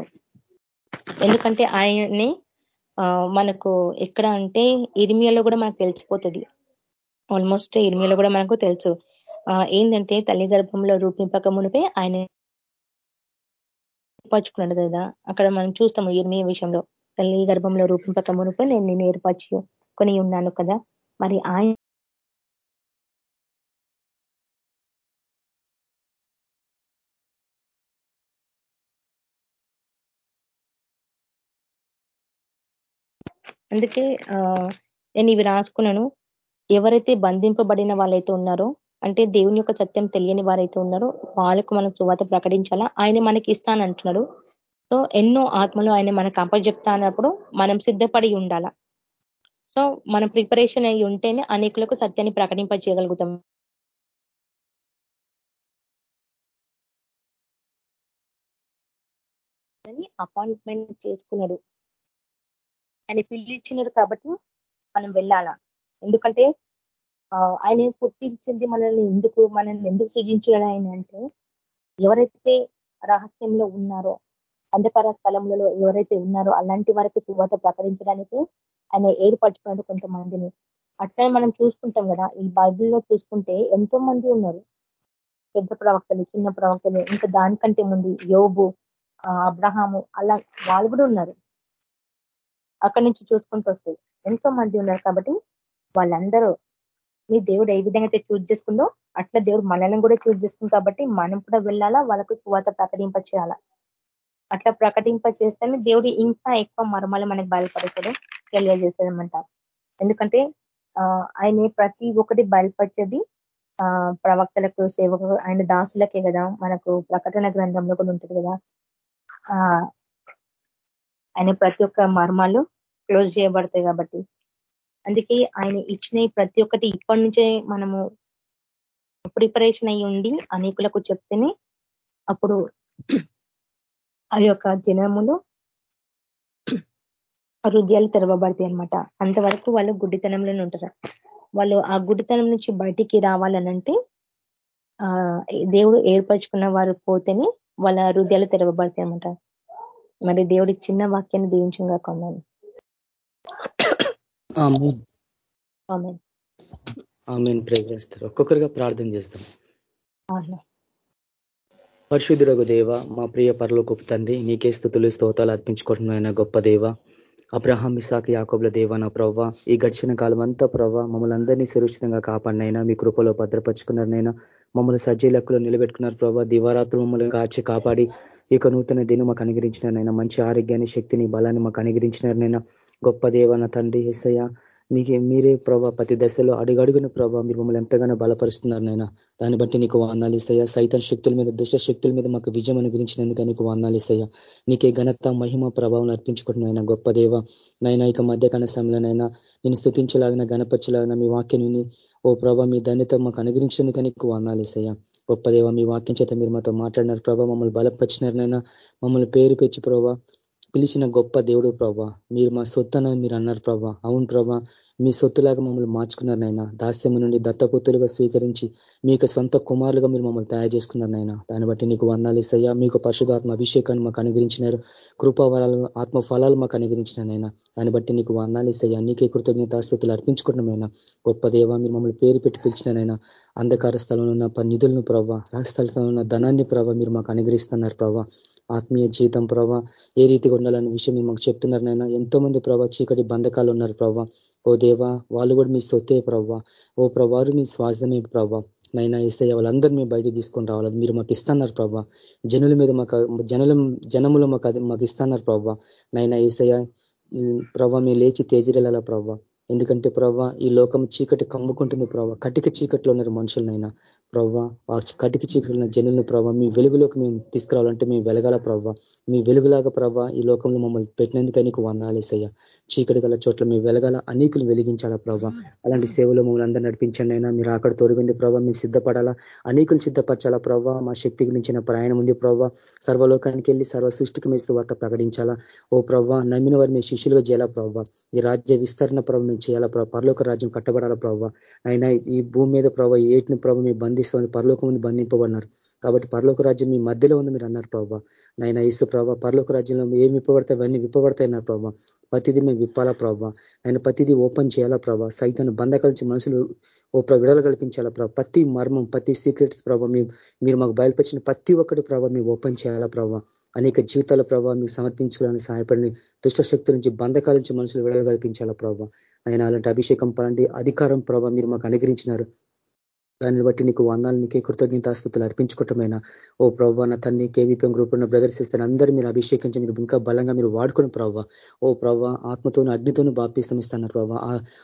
ఎందుకంటే ఆయన్ని మనకు ఎక్కడ అంటే ఇరిమియాలో కూడా మనకు తెలిసిపోతుంది. ఆల్మోస్ట్ ఇరిమియాలో కూడా మనకు తెలుసు. ఏంటంటే తల్లి గర్భంలో రూపింపక మునిపే ఆయన ఏర్పరచుకున్నాడు కదా. అక్కడ మనం చూస్తాము ఇర్మియ విషయంలో. తల్లి గర్భంలో రూపింపక మునిపే నేను నేను ఏర్పరచు కొని ఉన్నాను కదా. మరి ఆయన అందుకే నేను ఇవి రాసుకున్నాను. ఎవరైతే బంధింపబడిన వాళ్ళైతే ఉన్నారో అంటే దేవుని యొక్క సత్యం తెలియని వారైతే ఉన్నారో వాళ్ళకు మనం చువాత ప్రకటించాలా? ఆయన మనకి ఇస్తానంటున్నాడు. సో ఎన్నో ఆత్మలు ఆయన మనకు అప్పచెప్తా అన్నప్పుడు మనం సిద్ధపడి ఉండాలా? సో మన ప్రిపరేషన్ అయి ఉంటేనే అనేకులకు సత్యాన్ని ప్రకటింప చేయగలుగుతాం అపాయింట్మెంట్ చేసుకున్నాడు. ఆయన పిలిచినారు కాబట్టి మనం వెళ్ళాలా. ఎందుకంటే ఆయన పుట్టించింది మనల్ని ఎందుకు మనల్ని ఎందుకు సృజించాడు ఆయన అంటే ఎవరైతే రహస్యంలో ఉన్నారో అంధకార స్థలంలో ఎవరైతే ఉన్నారో అలాంటి వారికి శుభత ప్రకటించడానికి ఆయన ఏర్పరచుకున్నాడు కొంతమందిని. అట్లనే మనం చూసుకుంటాం కదా ఈ బైబిల్లో చూసుకుంటే ఎంతో మంది ఉన్నారు. పెద్ద ప్రవక్తలు చిన్న ప్రవక్తలు ఇంకా దానికంటే ముందు యోబు అబ్రహాము అలా వాళ్ళు కూడా ఉన్నారు. అక్కడి నుంచి చూసుకుంటూ వస్తాయి ఎంతో మంది ఉన్నారు కాబట్టి వాళ్ళందరూ నీ దేవుడు ఏ విధంగా అయితే చూజ్ చేసుకుందో అట్లా దేవుడు మనల్ని కూడా చూజ్ చేసుకుంది కాబట్టి మనం కూడా వెళ్ళాలా వాళ్ళకు చువాత ప్రకటింప చేయాలా? అట్లా ప్రకటింప చేస్తేనే దేవుడు ఇంకా ఎక్కువ మర్మాలు మనకి బయలుపరచడం తెలియజేసేదనమాట ఎందుకంటే ఆయన ప్రతి ఒక్కటి బయలుపరిచేది ప్రవక్తలకు సేవకు ఆయన దాసులకే కదా మనకు ప్రకటన గ్రంథంలో కూడా ఉంటుంది కదా. ఆయన ప్రతి ఒక్క మర్మాలు క్లోజ్ చేయబడతాయి కాబట్టి. అందుకే ఆయన ఇచ్చిన ప్రతి ఒక్కటి ఇప్పటి నుంచే మనము ప్రిపరేషన్ అయ్యి ఉండి అనేకులకు చెప్తేనే అప్పుడు ఆ యొక్క జనములు హృదయాలు తెరవబడతాయి అనమాట అంతవరకు వాళ్ళు గుడ్డితనంలోనే ఉంటారు. వాళ్ళు ఆ గుడ్డితనం నుంచి బయటికి రావాలనంటే ఆ దేవుడు ఏర్పరచుకున్న వారు పోతేనే వాళ్ళ హృదయాలు తెరవబడతాయి అనమాట మరి దేవుడి చిన్న వాక్యాన్ని దీవించంగా కొన్నాను ఆమెన్. ప్రైజ్ చేస్తారు ఒక్కొక్కరిగా ప్రార్థన చేస్తాం. పరిశుద్ధులకు దేవ మా ప్రియ పరలోకొప్పు తండ్రి నీకే స్థుతులు స్తోతాలు అర్పించుకుంటున్నాయన గొప్ప దేవ. అబ్రహాం ఇసాక్ యాకోబ్ల దేవ నా ప్రవ్వ. ఈ గడిచిన కాలం అంతా ప్రవ్వ మమ్మల్ని అందరినీ సురక్షితంగా కాపాడినైనా మీ కృపలో భద్రపరుచుకున్నారనైనా మమ్మల్ని సజ్జీ లెక్కలో నిలబెట్టుకున్నారు ప్రభావ దివారాత్రులు మమ్మల్ని కాచి కాపాడి ఇక నూతన దినం మాకు అనుగ్రహించినారనైనా మంచి ఆరోగ్యాన్ని శక్తిని బలాన్ని మాకు అనుగ్రహించినారనైనా గొప్ప దేవన తండ్రి ఎస్సయ్య మీకే మీరే ప్రభా ప్రతి దశలో అడుగడుగున ప్రభావ మీరు మమ్మల్ని ఎంతగానో బలపరుస్తున్నారు నైనా దాన్ని బట్టి నీకు వాందాలు ఇస్తాయా సైతం శక్తుల మీద దుష్ట శక్తుల మీద మాకు విజయం అనుగ్రహించినందుకు నీకు వాందాలు ఇస్తాయా నీకే ఘనత మహిమ ప్రభావం అర్పించుకుంటున్నాయన గొప్ప దేవ. నైనా ఇక మధ్యకాల సమయంలోనైనా నేను స్థుతించలాగిన గణపరచలాగిన మీ వాక్యం ఓ ప్రభా మీ ధన్యత మాకు అనుగ్రహించినందుకు నీకు వాందాలు ఇస్తాయా గొప్ప దేవ మీ వాక్యం చేత మీరు మాతో మాట్లాడినారు. ప్రభావ మమ్మల్ని బలపరిచినారనైనా మమ్మల్ని పేరు పెంచి ప్రభావ పిలిచిన గొప్ప దేవుడు ప్రభా. మీరు మా సొత్తనని మీరు అన్నారు ప్రభా. అవును ప్రభా. మీ సొత్తులాగా మమ్మల్ని మార్చుకున్నారు నాయన. దాస్యము నుండి దత్తపుత్రులుగా స్వీకరించి మీకు సొంత కుమారులుగా మీరు మమ్మల్ని తయారు చేసుకున్నారు నాయన. దాన్ని బట్టి నీకు వందాలు ఇస్తాయా మీకు పరిశుధాత్మ అభిషేకాన్ని మాకు అనుగ్రహించినారు. కృపావరాలు ఆత్మ ఫలాలు మాకు అనుగ్రహించినారైనా దాన్ని బట్టి నీకు వందాలు ఇస్తాయా నీకే కృతజ్ఞతాస్థుతులు అర్పించుకుంటున్నామైనా గొప్ప దేవ మీరు మమ్మల్ని పేరు పెట్టి పిలిచినారైనా అంధకార స్థలంలో ఉన్న నిధులను ప్రభావ స్థలంలో ఉన్న ధనాన్ని ప్రభావ మీరు మాకు అనుగ్రహిస్తున్నారు ప్రభా ఆత్మీయ జీవితం ప్రభావ ఏ రీతిగా ఉండాలనే విషయం మీరు మాకు చెప్తున్నారు నైనా ఎంతో మంది ప్రభావ చీకటి బంధకాలు ఉన్నారు ప్రభావ ఓ దేవా వాళ్ళు కూడా మీ సొత్తే ప్రవ్వా. ఓ ప్రవారు మీ స్వాస్థమే ప్రభావ నైనా ఇస్తే వాళ్ళందరూ మేము బయటికి తీసుకొని రావాలి మీరు మాకు ఇస్తున్నారు ప్రభావ జనుల మీద మాకు జనుల జనములు మాకు మాకు ఇస్తున్నారు ప్రభావ నైనా ఈసయ్య ప్రభావ మేము లేచి తేజీరెళ్ళాల ప్రభావ ఎందుకంటే ప్రవ్వ ఈ లోకం చీకటి కమ్ముకుంటుంది ప్రవ్వ. కటిక చీకట్లో ఉన్నారు మనుషులనైనా ప్రవ్వ. ఆ కటిక చీకటిన జనులను ప్రవ్వ మీ వెలుగులోకి మేము తీసుకురావాలంటే మేము వెలగాల ప్రవ్వ? మీ వెలుగులాగా ప్రవ్వ ఈ లోకంలో మమ్మల్ని పెట్టినందుకే నీకు వందాలేసయ్యా చీకటి గల చోట్ల మీ వెలగాల అనేకులు వెలిగించాలా ప్రభావ అలాంటి సేవలు మమ్మల్ని అందరూ నడిపించండి అయినా మీరు అక్కడ తొరిగింది ప్రభావ మేము సిద్ధపడాలా? అనేకులు సిద్ధపరచాలా ప్రభావ మా శక్తికి మించిన ప్రయాణం ఉంది ప్రవ్వ. సర్వలోకానికి వెళ్ళి సర్వ సృష్టికి మీ వార్త ప్రకటించాలా? ఓ ప్రభావ నమ్మిన వారి మీ శిష్యులుగా చేయాలా ప్రభావ ఈ రాజ్య విస్తరణ ప్రభావ మేము చేయాలా ప్రభావ పరలోక రాజ్యం కట్టబడాలా ప్రభావ అయినా ఈ భూమి మీద ప్రభావ ఏటిని ప్రభావ మీ బంధిస్తుంది పరలోకం ముందు బంధింపబడినారు. కాబట్టి పరలోక రాజ్యం మీ మధ్యలో ఉంది మీరు అన్నారు ప్రభావ నైనా ఇస్తూ ప్రభావ పరలోక రాజ్యంలో ఏమి విప్పబడతాయి అవన్నీ విప్పబడతాయి అన్నారు ప్రభావ ప్రతిదీ మేము విప్పాలా ప్రభావ ఆయన ప్రతిదీ ఓపెన్ చేయాలా ప్రభావ సైతాన్ని బంధకలించి మనుషులు ఓ విడుదల కల్పించాలా ప్రభావ ప్రతి మర్మం ప్రతి సీక్రెట్స్ ప్రభావ మీరు మాకు బయలుపరిచిన ప్రతి ఒక్కటి ప్రభావ మేము ఓపెన్ చేయాలా ప్రభావ అనేక జీవితాల ప్రభావ మీకు సమర్పించాలని సహాయపడిన దుష్ట శక్తుల నుంచి బంధకాల నుంచి మనుషులు విడుదల కల్పించాలా ప్రభావ ఆయన అలాంటి అభిషేకం పడండి. అధికారం ప్రభావ మీరు మాకు అనుగ్రహించినారు. దాన్ని బట్టి నీకు వందాలు నీకే కృతజ్ఞతాస్థుతులు అర్పించుకోవటమైన? ఓ ప్రభావ నా తన్ని కేవీపీఎం గ్రూప్ ఉన్న బ్రదర్స్ ఇస్తాను. అందరూ మీరు అభిషేకించి మీరు ఇంకా బలంగా మీరు వాడుకుని ప్రభావ ఓ ప్రభావ ఆత్మతోను అగ్నితోను బాప్తిస్తాం ఇస్తాను ప్రభావ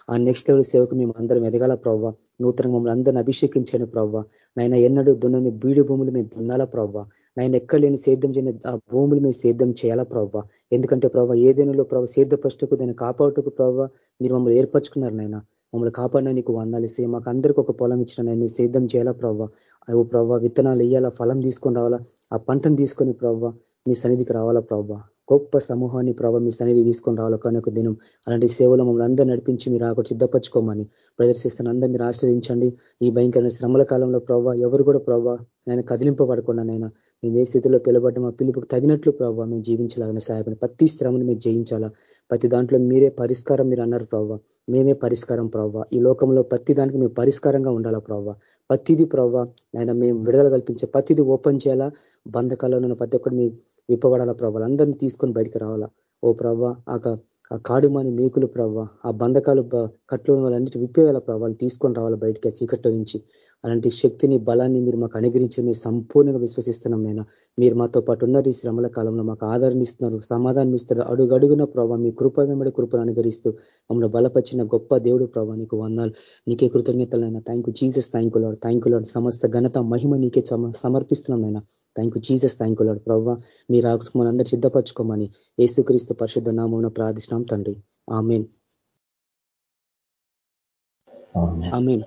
ఆ నెక్స్ట్ లెవెల్ సేవకు మేము అందరం ఎదగాల ప్రవ్వ. నూతనంగా మమ్మల్ని అందరిని అభిషేకించాను ప్రభావ నైనా ఎన్నడూ దున్నని బీడు భూములు మేము దున్నాలా ప్రభావ నైనా ఎక్కడ లేని సేద్యం చేయని ఆ భూములు మేము సేద్యం చేయాలా ప్రభావ ఎందుకంటే ప్రవ్వ ఏదేనలో ప్రభావ సేద్య ప్రశ్నకు దాన్ని కాపాడుటకు ప్రభావ మీరు మమ్మల్ని ఏర్పరచుకున్నారు నాయన. మమ్మల్ని కాపాడినా నీకు వందాలిస్తే మాకు అందరికి ఒక పొలం ఇచ్చిన నేను సేద్యం చేయాలా ప్రవ్వ? అవి ప్రవ్వ విత్తనాలు వేయాలా ఫలం తీసుకొని రావాలా? ఆ పంటను తీసుకొని ప్రవ్వ మీ సన్నిధికి రావాలా ప్రవ్వ? గొప్ప సమూహాన్ని ప్రభావ మీ సన్నిధి తీసుకొని రావాలి కానీ ఒక దినం? అలాంటి సేవలు మమ్మల్ని అందరూ నడిపించి మీరు ఆకు సిద్ధపరచుకోమని ప్రదర్శిస్తున్న అందరూ మీరు ఆశ్రయించండి ఈ భయంకరమైన శ్రమల కాలంలో ప్రభావ ఎవరు కూడా ప్రభావ నేను కదిలింపబడకుండా నైనా మేము ఏ స్థితిలో పిలబడ్డ మా పిలుపుకు తగినట్లు ప్రభావ మేము జీవించాలని సహాయపడి ప్రతి శ్రమను మీరు జయించాలా? ప్రతి దాంట్లో మీరే పరిష్కారం మీరు అన్నారు ప్రవ్వ. మేమే పరిష్కారం ప్రవ్వ. ఈ లోకంలో ప్రతి దానికి మేము పరిష్కారంగా ఉండాలా ప్రభావ ప్రతిదీ ప్రవ్వ ఆయన మేము విడుదల కల్పించే ప్రతిదీ ఓపెన్ చేయాలా? బంధకాలలో ఉన్న ప్రతి ఒక్కటి మేము విప్పబడాలా ప్రభావ అందరినీ తీసుకొని బయటికి రావాలా? ఓ ప్రవ్వ ఆ కాడుమాని మేకులు ప్రవ్వ ఆ బంధకాలు కట్లు వాళ్ళన్నిటి విప్పేవేళ ప్రభావాలు తీసుకొని రావాలి బయటికి ఆ చీకట్లో నుంచి. అలాంటి శక్తిని బలాన్ని మీరు మాకు అనుగ్రహించి మేము సంపూర్ణంగా విశ్వసిస్తున్నాం నేను మీరు మాతో పాటు ఉన్నారు ఈ శ్రమల కాలంలో మాకు ఆదరణ ఇస్తున్నారు సమాధానం ఇస్తారు అడుగు అడుగున ప్రభావ మీ కృప వెంబడి కృపను అనుగరిస్తూ మమ్మల్ని బలపరిచిన గొప్ప దేవుడు ప్రభావ నీకు వందాలు. నీకే కృతజ్ఞతలైనా thank you Jesus thank you thank you సమస్త ఘనత మహిమ నీకే సమర్పిస్తున్నాం అయినా thank you Jesus thank you lord ప్రభావ మీరు మనందరూ సిద్ధపరచుకోమని ఏసుక్రీస్తు పరిశుద్ధ నామం ప్రార్థిస్తున్నాం. తండ్రి. ఆమెన్. ఆమెన్.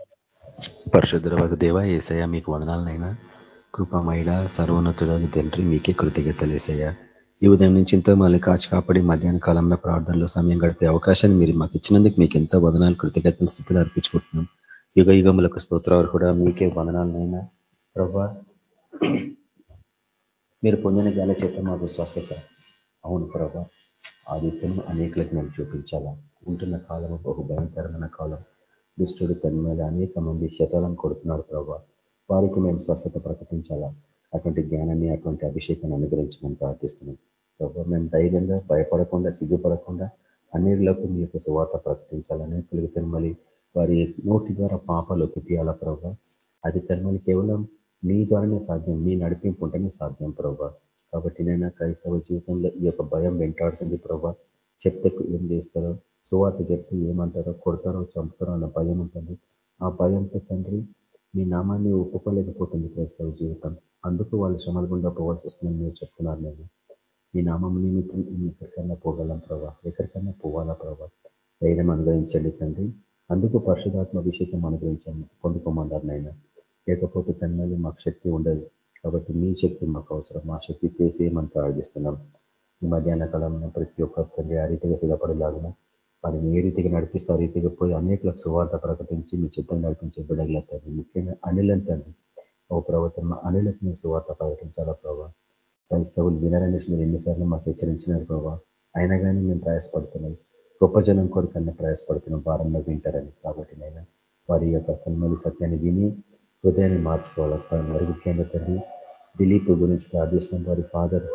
పరిశుద్ధ దేవ ఏసయ్య మీకు వదనాలనైనా. కృపమైడ సర్వోన్నతుడని తండ్రి మీకే కృతజ్ఞతలు ఏసయ్య. ఈ ఉదయం నుంచి ఇంత మళ్ళీ కాచి కాపాడి మధ్యాహ్న కాలంలో ప్రార్థనలో సమయం గడిపే అవకాశాన్ని మీరు మాకు ఇచ్చినందుకు మీకు ఎంతో వదనాలు కృతజ్ఞతల స్థితిలో అర్పించుకుంటున్నాం. యుగ యుగములకు స్తోత్రాలు కూడా మీకే వదనాలనైనా. ప్రభా మీరు పొందిన గాలి చెప్ప మాకు స్వస్థత. అవును ప్రభా. ఆ రీతిని అనేకలకు మేము చూపించాలా? ఉంటున్న కాలం బహు భయంకరమైన కాలం. దుష్టుడు తన మీద అనేక మంది శతాలను కొడుతున్నారు ప్రభావ వారికి మేము స్వస్థత ప్రకటించాలా? అటువంటి జ్ఞానాన్ని అటువంటి అభిషేకాన్ని అనుగ్రహించమని ప్రార్థిస్తున్నాం ప్రభావ మేము ధైర్యంగా భయపడకుండా సిగ్గుపడకుండా అనేకులకు మీ యొక్క సువార్త ప్రకటించాలని తిరుమలి వారి నోటి ద్వారా పాపలు తీయాలా ప్రభావ అది తనమని కేవలం నీ ద్వారానే సాధ్యం నీ నడిపింపు ఉంటేనే సాధ్యం ప్రభావ కాబట్టి నేను క్రైస్తవ జీవితంలో ఈ యొక్క భయం వెంటాడుతుంది ప్రభా. చెప్తే ఏం చేస్తారో సువార్త చెప్తే ఏమంటారో కొడతారో చంపుతారో అన్న భయం ఉంటుంది. ఆ భయంతో తండ్రి మీ నామాన్ని ఒప్పుకోలేకపోతుంది క్రైస్తవ జీవితం. అందుకు వాళ్ళు శ్రమల గుండా పోవాల్సి వస్తుందని మీరు చెప్తున్నారు నేను. మీ నామం నిమిత్తం ఎక్కడికన్నా పోగలం ప్రభా. ఎక్కడికన్నా పోవాలా ప్రభా. ధైర్యం అనుగ్రహించండి తండ్రి. అందుకు పరిశుధాత్మ అభిషేకం అనుగ్రహించండి. పొందుకోమన్నారు నాయన లేకపోతే తన మాకు శక్తి ఉండదు. కాబట్టి మీ శక్తి మాకు అవసరం. మా శక్తి చేసేయమని ప్రార్థిస్తున్నాం. ఈ మధ్యాహ్న కాలంలో ప్రతి ఒక్క తండ్రి ఆ రీతిగా సిద్ధపడేలాగా వారిని ఏ రీతిగా నడిపిస్తే ఆ రీతిగా పోయి అనేకలకు సువార్త ప్రకటించి మీ చిత్తం నడిపించే బిడ్డగలుగుతారు ముఖ్యంగా అనిలని తండ్రి. ఓ అనిలకు మేము సువార్త ప్రకటించాలా ప్రభావ క్రైస్తవులు వినరని మీరు ఎన్నిసార్లు మాకు హెచ్చరించినారు ప్రభావ అయినా కానీ మేము ప్రయాసపడుతున్నాం. గొప్ప జనం కొడుకన్నా ప్రయాసపడుతున్నాం. వారంలో వింటారని. కాబట్టి నేను వారి యొక్క కన్మలి సత్యాన్ని విని హృదయాన్ని మార్చుకోవాలి? మరి ముఖ్యంగా తండ్రి దిలీప్ గురించి ప్రార్థిస్తున్నాం వారి ఫాదర్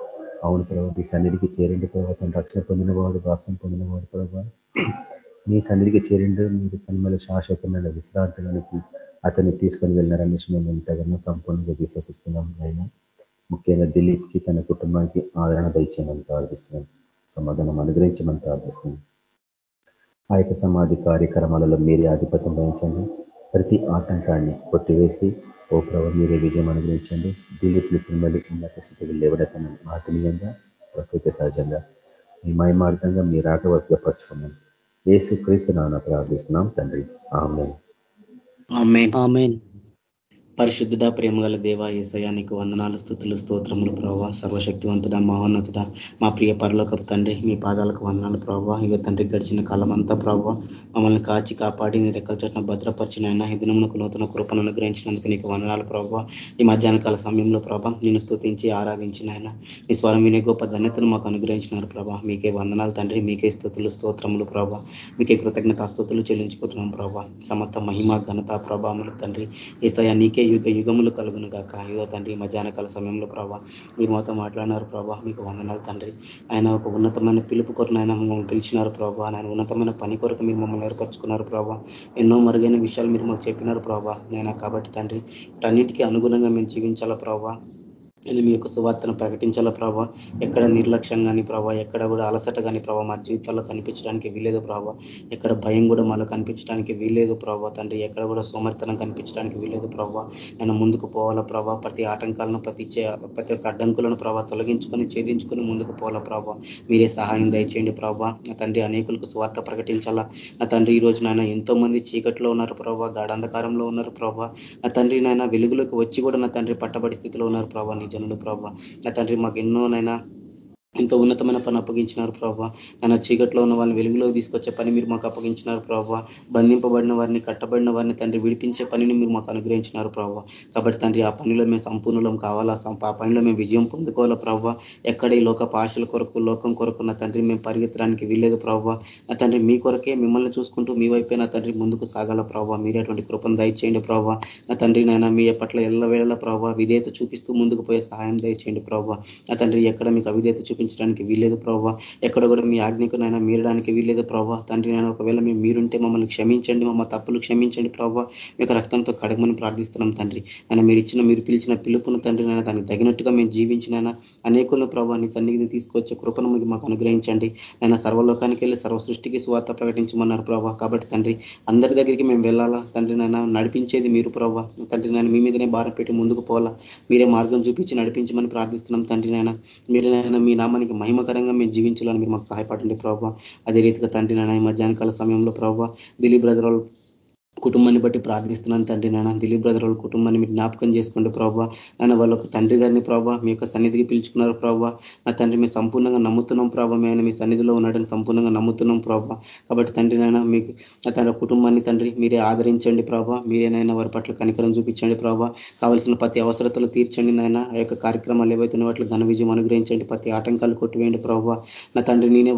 అవును ప్రభావ మీ సన్నిధికి చేరిండి ప్రభావ తను రక్షణ పొందినవాడు రాష్ట్రం పొందినవాడు ప్రభావ మీ సన్నిధికి చేరిండు. మీరు తనమల శాశ్వతమైన విశ్రాంతిలోనికి అతన్ని తీసుకొని వెళ్ళినారనేసి మేము ఎంతగానో సంపూర్ణంగా విశ్వసిస్తున్నాం ఆయన ముఖ్యంగా దిలీప్కి తన కుటుంబానికి ఆదరణ దయచేయమని ప్రార్థిస్తున్నాం. సమాధానం అనుగ్రహించమని ప్రార్థిస్తున్నాం. ఆ యొక్క సమాధి కార్యక్రమాలలో మీరే ఆధిపత్యం వహించండి. ప్రతి ఆటంకాన్ని కొట్టివేసి ఓ ప్రభావ మీరే విజయం అనుగ్రహించండి. దిలీప్ మిమ్మల్ని ఉన్నత స్థితికి లేవడతాను ఆత్మీయంగా ప్రకృతి సహజంగా మీ మయమార్థంగా మీరు ఆటవలసిగా పరచుకున్నాను ఏసు క్రీస్తు నాన్న ప్రార్థిస్తున్నాం తండ్రి. ఆమె పరిశుద్ధుడ ప్రేమగల దేవ ఏసయానికి వందనాలు స్థుతులు స్తోత్రములు ప్రభావ సర్వశక్తివంతుడ మహోన్నతుడ. మా ప్రియ పరలోకపు తండ్రి మీ పాదాలకు వందనాలు ప్రభావ ఇక తండ్రి గడిచిన కాలం అంతా ప్రభావ మమ్మల్ని కాచి కాపాడి నీ రెక్కల చోట్ల భద్రపరిచిన ఈ దినమునకు నూతన కృపను అనుగ్రహించినందుకు నీకు వందనాలు ప్రభావ ఈ మధ్యాహ్న కాల సమయంలో ప్రభా నేను స్థుతించి ఆరాధించిన ఆయన మీ స్వరం వినే గొప్ప ధన్యతను మాకు అనుగ్రహించినారు ప్రభా మీకే వందనాలు తండ్రి. మీకే స్థుతులు స్తోత్రములు ప్రభా మీకే కృతజ్ఞత స్థుతులు చెల్లించుకుంటున్నాం ప్రభా సమస్త మహిమ ఘనత ప్రభావములు తండ్రి. ఏసయా నీకే యుగ యుగములు కలుగును గాక. యుగ తండ్రి మధ్యాహ్న కాల సమయంలో ప్రభా మీరు మాతో మాట్లాడినారు ప్రభా మీకు వందనాలు తండ్రి. ఆయన ఒక ఉన్నతమైన పిలుపు కొరకు ఆయన మమ్మల్ని పిలిచినారు ప్రభా. ఆయన ఉన్నతమైన పని కొరకు మీరు మమ్మల్ని ఏర్పరచుకున్నారు ప్రభా. ఎన్నో మరుగైన విషయాలు మీరు మాకు చెప్పినారు ప్రభా. నేను కాబట్టి తండ్రి అన్నిటికీ అనుగుణంగా మేము జీవించాలా ప్రభా? నేను మీ యొక్క సువార్తను ప్రకటించాలా ప్రభావ ఎక్కడ నిర్లక్ష్యం కానీ ప్రభావ ఎక్కడ కూడా అలసట కానీ ప్రభావ మా జీవితాల్లో కనిపించడానికి వీలేదు ప్రభావ ఎక్కడ భయం కూడా మాలో కనిపించడానికి వీలేదు ప్రభావ తండ్రి. ఎక్కడ కూడా సోమర్థనం కనిపించడానికి వీలేదు ప్రభావ నేను ముందుకు పోవాలా ప్రభావ ప్రతి ఆటంకాలను ప్రతి ప్రతి ఒక్క అడ్డంకులను ప్రభావ తొలగించుకొని ఛేదించుకొని ముందుకు పోవాలా ప్రభావ మీరే సహాయం దయచేయండి ప్రభావ నా తండ్రి అనేకులకు స్వార్థ ప్రకటించాలా? నా తండ్రి ఈ రోజు నాయన ఎంతో మంది చీకట్లో ఉన్నారు ప్రభావ గాఢంధకారంలో ఉన్నారు ప్రభావ నా తండ్రి నాయన వెలుగులోకి వచ్చి కూడా నా తండ్రి పట్టబడి స్థితిలో ఉన్నారు ప్రభావ జనులు ప్రభావ నా తండ్రి మాకు ఎన్నోనైనా ఎంతో ఉన్నతమైన పని అప్పగించినారు ప్రభావ తన చీకట్లో ఉన్న వాళ్ళని వెలుగులోకి తీసుకొచ్చే పని మీరు మాకు అప్పగించినారు ప్రభావ బంధింపబడిన వారిని కట్టబడిన వారిని తండ్రి విడిపించే పనిని మీరు మాకు అనుగ్రహించినారు ప్రభావ కాబట్టి తండ్రి ఆ పనిలో మేము సంపూర్ణలం కావాలా? ఆ పనిలో మేము విజయం పొందుకోవాలా ప్రభావ ఎక్కడ ఈ లోక పాషల కొరకు లోకం కొరకు నా తండ్రి మేము పరిగెత్తడానికి వీల్లేదు ప్రభావ నా తండ్రి మీ కొరకే మిమ్మల్ని చూసుకుంటూ మీ వైపే నా తండ్రి ముందుకు సాగాల ప్రభావ మీరే అటువంటి కృపను దయచేయండి ప్రభావ నా తండ్రి నాయన మీ పట్ల ఎల్లవేళ ప్రభావ విధేయత చూపిస్తూ ముందుకు పోయే సహాయం దయచేయండి ప్రభావ నా తండ్రి ఎక్కడ మీకు అవిధేత చూపించడానికి వీల్లేదు ప్రభావ ఎక్కడ కూడా మీ ఆజ్ఞకు నైనా మీరడానికి వీల్లేదు ప్రభావ తండ్రి నాయన ఒకవేళ మేము మీరుంటే మమ్మల్ని క్షమించండి మమ్మ తప్పులు క్షమించండి ప్రభావ మీకు రక్తంతో కడగమని ప్రార్థిస్తున్నాం తండ్రి. ఆయన మీరు ఇచ్చిన మీరు పిలిచిన పిలుపును తండ్రి నాయన దానికి తగినట్టుగా మేము జీవించినైనా అనేకులను ప్రభావాన్ని సన్నిధిని తీసుకొచ్చే కృపను మీకు మాకు అనుగ్రహించండి. ఆయన సర్వలోకానికి వెళ్ళి సర్వ సృష్టికి స్వార్థ ప్రకటించమన్నారు ప్రభావ కాబట్టి తండ్రి అందరి దగ్గరికి మేము వెళ్ళాలా? తండ్రి నాయన నడిపించేది మీరు ప్రభావ తండ్రి నేను మీ మీదనే భారం పెట్టి ముందుకు పోవాలా? మీరే మార్గం చూపించి నడిపించమని ప్రార్థిస్తున్నాం తండ్రి నాయన. మీరైనా మీ నామానికి మహిమకరంగా మేము జీవించాలని మీరు మాకు సహాయపడండి ప్రభావ. అదే రీతిగా తండ్రి నాయన మధ్యాహ్నకాల సమయంలో ప్రభావ. దిలీప్ బ్రదర్ కుటుంబాన్ని బట్టి ప్రార్థిస్తున్నాను తండ్రి నాన్న. దిలీప్ బ్రదర్ వాళ్ళ కుటుంబాన్ని మీరు జ్ఞాపకం చేసుకోండి ప్రభావ నాన్న వాళ్ళ తండ్రి గారిని ప్రభావ మీ యొక్క సన్నిధికి పిలుచుకున్నారు ప్రభావ నా తండ్రి మేము సంపూర్ణంగా నమ్ముతున్నాం ప్రభావ మేము మీ సన్నిధిలో ఉన్నాడని సంపూర్ణంగా నమ్ముతున్నాం ప్రభావ కాబట్టి తండ్రి నాయన మీకు నా తండ్రి కుటుంబాన్ని తండ్రి మీరే ఆదరించండి ప్రభావ మీరేనైనా వారి పట్ల కనికరం చూపించండి ప్రభావ కావలసిన ప్రతి అవసరతలు తీర్చండి నాయన. ఆ యొక్క కార్యక్రమాలు ఏవైతున్న వాటిలో ఘన విజయం అనుగ్రహించండి. ప్రతి ఆటంకాలు కొట్టివేయండి ప్రభావ నా తండ్రి నేనే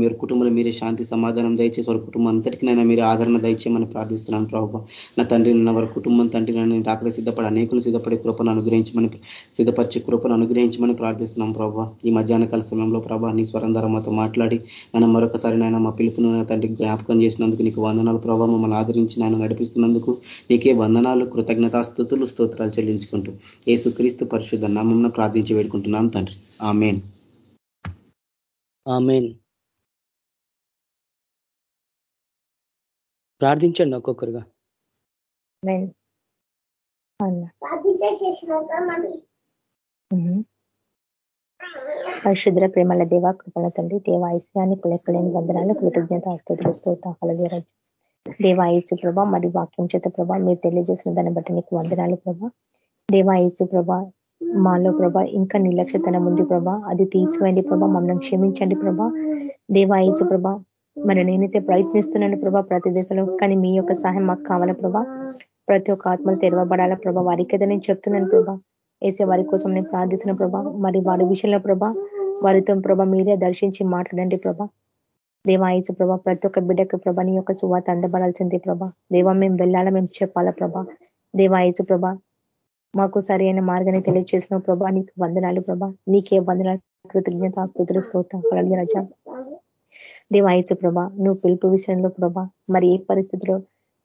మీరు కుటుంబంలో మీరే శాంతి సమాధానం దయచేసి వారి కుటుంబం అంతటికి నైనా మీరే ఆదరణ దయచేయమని ప్రార్థిస్తున్నాను. చేస్తున్నాను ప్రభావ. నా తండ్రి నా వారి కుటుంబం తండ్రి నన్ను అక్కడ సిద్ధపడి అనేకులు సిద్ధపడే కృపను అనుగ్రహించమని సిద్ధపరిచే కృపను అనుగ్రహించమని ప్రార్థిస్తున్నాం ప్రభావ. ఈ మధ్యాహ్న కాల సమయంలో ప్రభా నీ స్వరం ద్వారా మాతో మాట్లాడి నన్ను మరొకసారి నాయన మా పిలుపును తండ్రి జ్ఞాపకం చేసినందుకు నీకు వందనాలు ప్రభావ. మమ్మల్ని ఆదరించి నాయన నడిపిస్తున్నందుకు నీకే వందనాలు కృతజ్ఞతాస్థుతులు స్తోత్రాలు చెల్లించుకుంటూ ఏసుక్రీస్తు పరిశుద్ధ నామం ప్రార్థించి వేడుకుంటున్నాం తండ్రి. ఆమెన్. ఆమెన్. ప్రార్థించండి ఒక్కొక్కరుగా. పరిశుద్ర ప్రేమల దేవ కృపణ తండ్రి దేవాయస్యానికి లెక్కలేని వందనాలు కృతజ్ఞత అస్తుతులు స్తోతాలు దేవాయచు ప్రభ మరి వాక్యం చేత ప్రభ మీరు తెలియజేసిన దాన్ని బట్టి నీకు వందనాలు ప్రభ. దేవాయచు ప్రభ మాలో ప్రభ ఇంకా నిర్లక్ష్యతనం ఉంది ప్రభ అది తీసివేయండి ప్రభ మమ్మల్ని క్షమించండి ప్రభ. దేవాయచు ప్రభ మరి నేనైతే ప్రయత్నిస్తున్నాను ప్రభా ప్రతి దశలో కానీ మీ యొక్క సహాయం మాకు కావాలా ప్రభా. ప్రతి ఒక్క ఆత్మలు తెరవబడాలా ప్రభా. వారికి ఏదో నేను చెప్తున్నాను ప్రభా. వేసే వారి కోసం నేను ప్రార్థిస్తున్న ప్రభా. మరి వారి విషయంలో ప్రభా వారితో ప్రభా మీరే దర్శించి మాట్లాడండి ప్రభా. దేవాయసు ప్రభా ప్రతి ఒక్క బిడ్డకు ప్రభా నీ యొక్క సువాత అందబడాల్సింది ప్రభా. దేవా మేము వెళ్ళాలా మేము చెప్పాలా ప్రభా. దేవాయసు ప్రభా మాకు సరి అయిన మార్గాన్ని తెలియజేసిన ప్రభా. నీకు వందనాలు ప్రభా. నీకే వందనాలు కృతజ్ఞత స్థుతులు స్తోత్రం. రజ. దేవాయచు ప్రభా నువ్వు పిలుపు విషయంలో ప్రభా మరి ఏ పరిస్థితిలో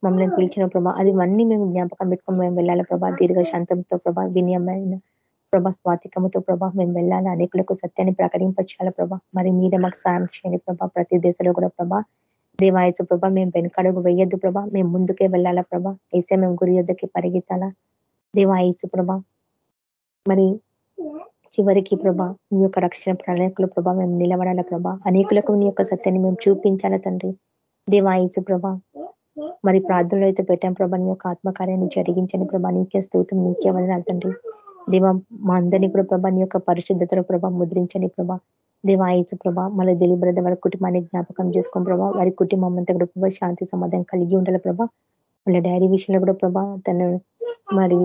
మమ్మల్ని పిలిచిన ప్రభా అది అన్నీ మేము జ్ఞాపకం పెట్టుకొని మేము వెళ్ళాలి ప్రభా? దీర్ఘశాంతంతో ప్రభా వినియమైన ప్రభా స్వాతికముతో ప్రభా మేము వెళ్ళాలి? అనేకులకు సత్యాన్ని ప్రకటించాలి ప్రభా? మరి మీరే మాకు సాయం చేయండి ప్రభా ప్రతి దేశంలో కూడా ప్రభా. దేవాయచు ప్రభా మేము వెనుకడుగు వెయ్యొద్దు ప్రభా మేము ముందుకే వెళ్ళాలా ప్రభా? వేసే మేము గురి యొద్దకి పరిగెత్తాలా? దేవాయచు ప్రభా మరి చివరికి ప్రభా నీ యొక్క రక్షణ ప్రణాళికలు ప్రభా మేము నిలబడాల ప్రభా. అనేకులకు నీ యొక్క సత్యాన్ని మేము చూపించాల తండ్రి. దేవాయిచు ప్రభా మరి ప్రార్థనలు అయితే పెట్టాం ప్రభా నీ యొక్క ఆత్మకార్యాన్ని జరిగించని ప్రభా. నీకే స్థూతం నీకే వదనాలు తండ్రి. దేవ మా అందరినీ కూడా ప్రభా నీ యొక్క పరిశుద్ధతలో ప్రభా ముద్రించని ప్రభా. దేవాయిచు ప్రభా మళ్ళీ దిలీబ్రద వారి కుటుంబాన్ని జ్ఞాపకం చేసుకోండి ప్రభా వారి కుటుంబం అంతా కూడా ప్రభా శాంతి సమాధానం కలిగి ఉండాలి ప్రభా. వాళ్ళ డైరీ విషయంలో కూడా ప్రభా తను మరి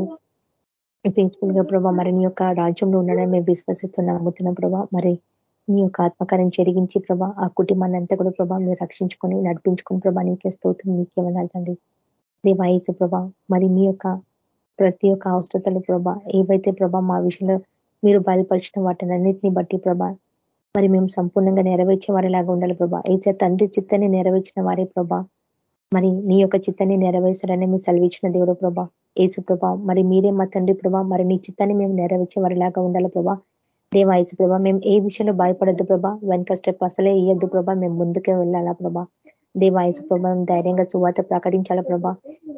పీస్ఫుల్గా ప్రభా మరి నీ యొక్క రాజ్యంలో ఉండడం మేము విశ్వసిస్తున్న నమ్ముతున్న ప్రభా. మరి నీ యొక్క ఆత్మకార్యం జరిగించి ప్రభా ఆ కుటుంబాన్ని అంతా కూడా ప్రభా మీరు రక్షించుకొని నడిపించుకుని ప్రభా నీకే స్తోత్రం నీకే వెళ్ళాలండి దేవాయసు ప్రభా మరి మీ యొక్క ప్రతి ఒక్క అవసరతలు ప్రభా ఏవైతే ప్రభా మా విషయంలో మీరు బయలుపరిచిన వాటినన్నింటినీ బట్టి ప్రభా మరి మేము సంపూర్ణంగా నెరవేర్చే వారిలాగా ఉండాలి ప్రభా. ఏచే తండ్రి చిత్తాన్ని నెరవేర్చిన వారే ప్రభా మరి నీ యొక్క చిత్తాన్ని నెరవేర్చారని మీరు సెలవిచ్చిన దేవుడు ప్రభా. ఏసు ప్రభా మరి మీరే మా తండ్రి ప్రభా మరి నీ చిత్తాన్ని మేము నెరవేర్చే వారిలాగా ఉండాలి ప్రభా? దేవాయసు ప్రభా మేము ఏ విషయంలో భయపడద్దు ప్రభా వెనక స్టెప్ అసలే ఇయ్యద్దు ప్రభా మేము ముందుకే వెళ్ళాలా ప్రభా? దేవాయసు ప్రభా మేము ధైర్యంగా సువాత ప్రకటించాలా ప్రభా?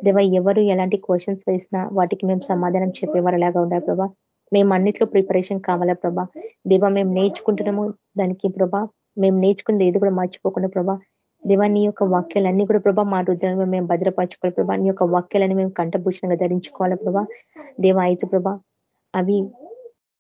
దేవ ఎవరు ఎలాంటి క్వశ్చన్స్ వేసినా వాటికి మేము సమాధానం చెప్పేవారిలాగా ఉండాలి ప్రభా? మేము అన్నిట్లో ప్రిపరేషన్ కావాలా ప్రభా? దేవ మేము నేర్చుకుంటున్నాము దానికి ప్రభా మేము నేర్చుకుంది ఏది కూడా మర్చిపోకుండా ప్రభా దేవా నీ యొక్క వాక్యాలన్నీ కూడా ప్రభా మా రుద్రాన్ని మేము భద్రపరచుకోవాలి ప్రభా. నీ యొక్క వాక్యాలని మేము కంఠభూషణంగా ధరించుకోవాలి ప్రభా. దేవా ఐచు ప్రభా అవి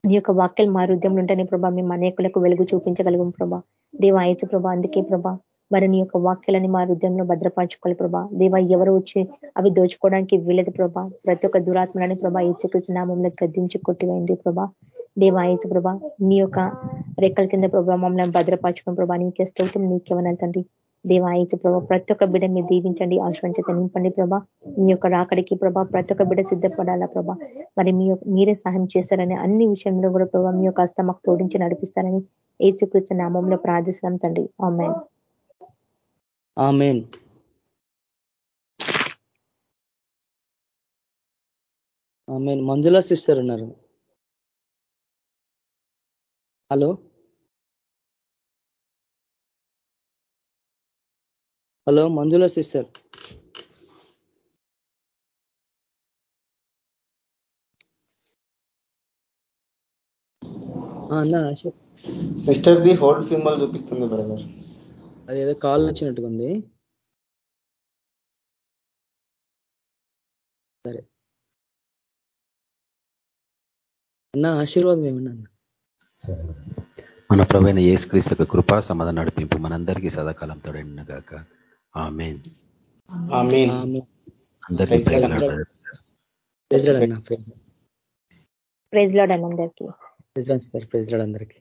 నీ యొక్క వాక్యాలు మా హృదయంలో ఉంటేనే ప్రభా మేము అనేకులకు వెలుగు చూపించగలుగుం ప్రభా. దేవా ఐచు ప్రభా అందుకే ప్రభా మరి నీ యొక్క వాక్యాలని మా హృదయంలో భద్రపరచుకోవాలి ప్రభా. దేవా ఎవరు వచ్చి అవి దోచుకోవడానికి వీలదు ప్రభా. ప్రతి ఒక్క దురాత్మలని ప్రభా ఏచుకృష్ణ నామంలో గద్దించి కొట్టివేయండి ప్రభా. దేవా ఏచు ప్రభా నీ యొక్క రెక్కల కింద ప్రభా మమ్మల్ని భద్రపరచుకుని ప్రభా నీకే స్తోత్రం నీకేమన్నా తండ్రి. దేవాయచు ప్రభా ప్రతి ఒక్క బిడ్డ మీరు దీవించండి ఆశ్వంచత నింపండి ప్రభా. మీ యొక్క రాకడికి ప్రభా ప్రతి ఒక్క బిడ్డ సిద్ధపడాలా ప్రభా. మరి మీ మీరే సహాయం చేస్తారని అన్ని విషయంలో కూడా ప్రభా మీ యొక్క హస్త మాకు తోడించి నడిపిస్తారని ఏసుకృష్ణ నామంలో ప్రార్థిస్తున్నాం తండ్రి. Amen. Amen. Amen. Manjula sister ఉన్నారు. హలో? Hello Manjula sister. అన్నా సిస్టర్ ది హోల్డ్ సింబల్ చూపిస్తుంది బ్రదర్. అది ఏదో కాల్ వచ్చినట్టుగా ఉంది సరే. అన్న ఆశీర్వాదం ఏమన్నా మన ప్రవైన ఏసుక్రీస్తు కృపా సమాధానం నడిపింపు మనందరికీ సదాకాలం తోడైన గాక ఆమెన్. అందరికీ ప్రైజ్ లాడ్. అందరికీ. ప్రెసిడెంట్ సార్ ప్రెసిడెంట్ అందరికీ.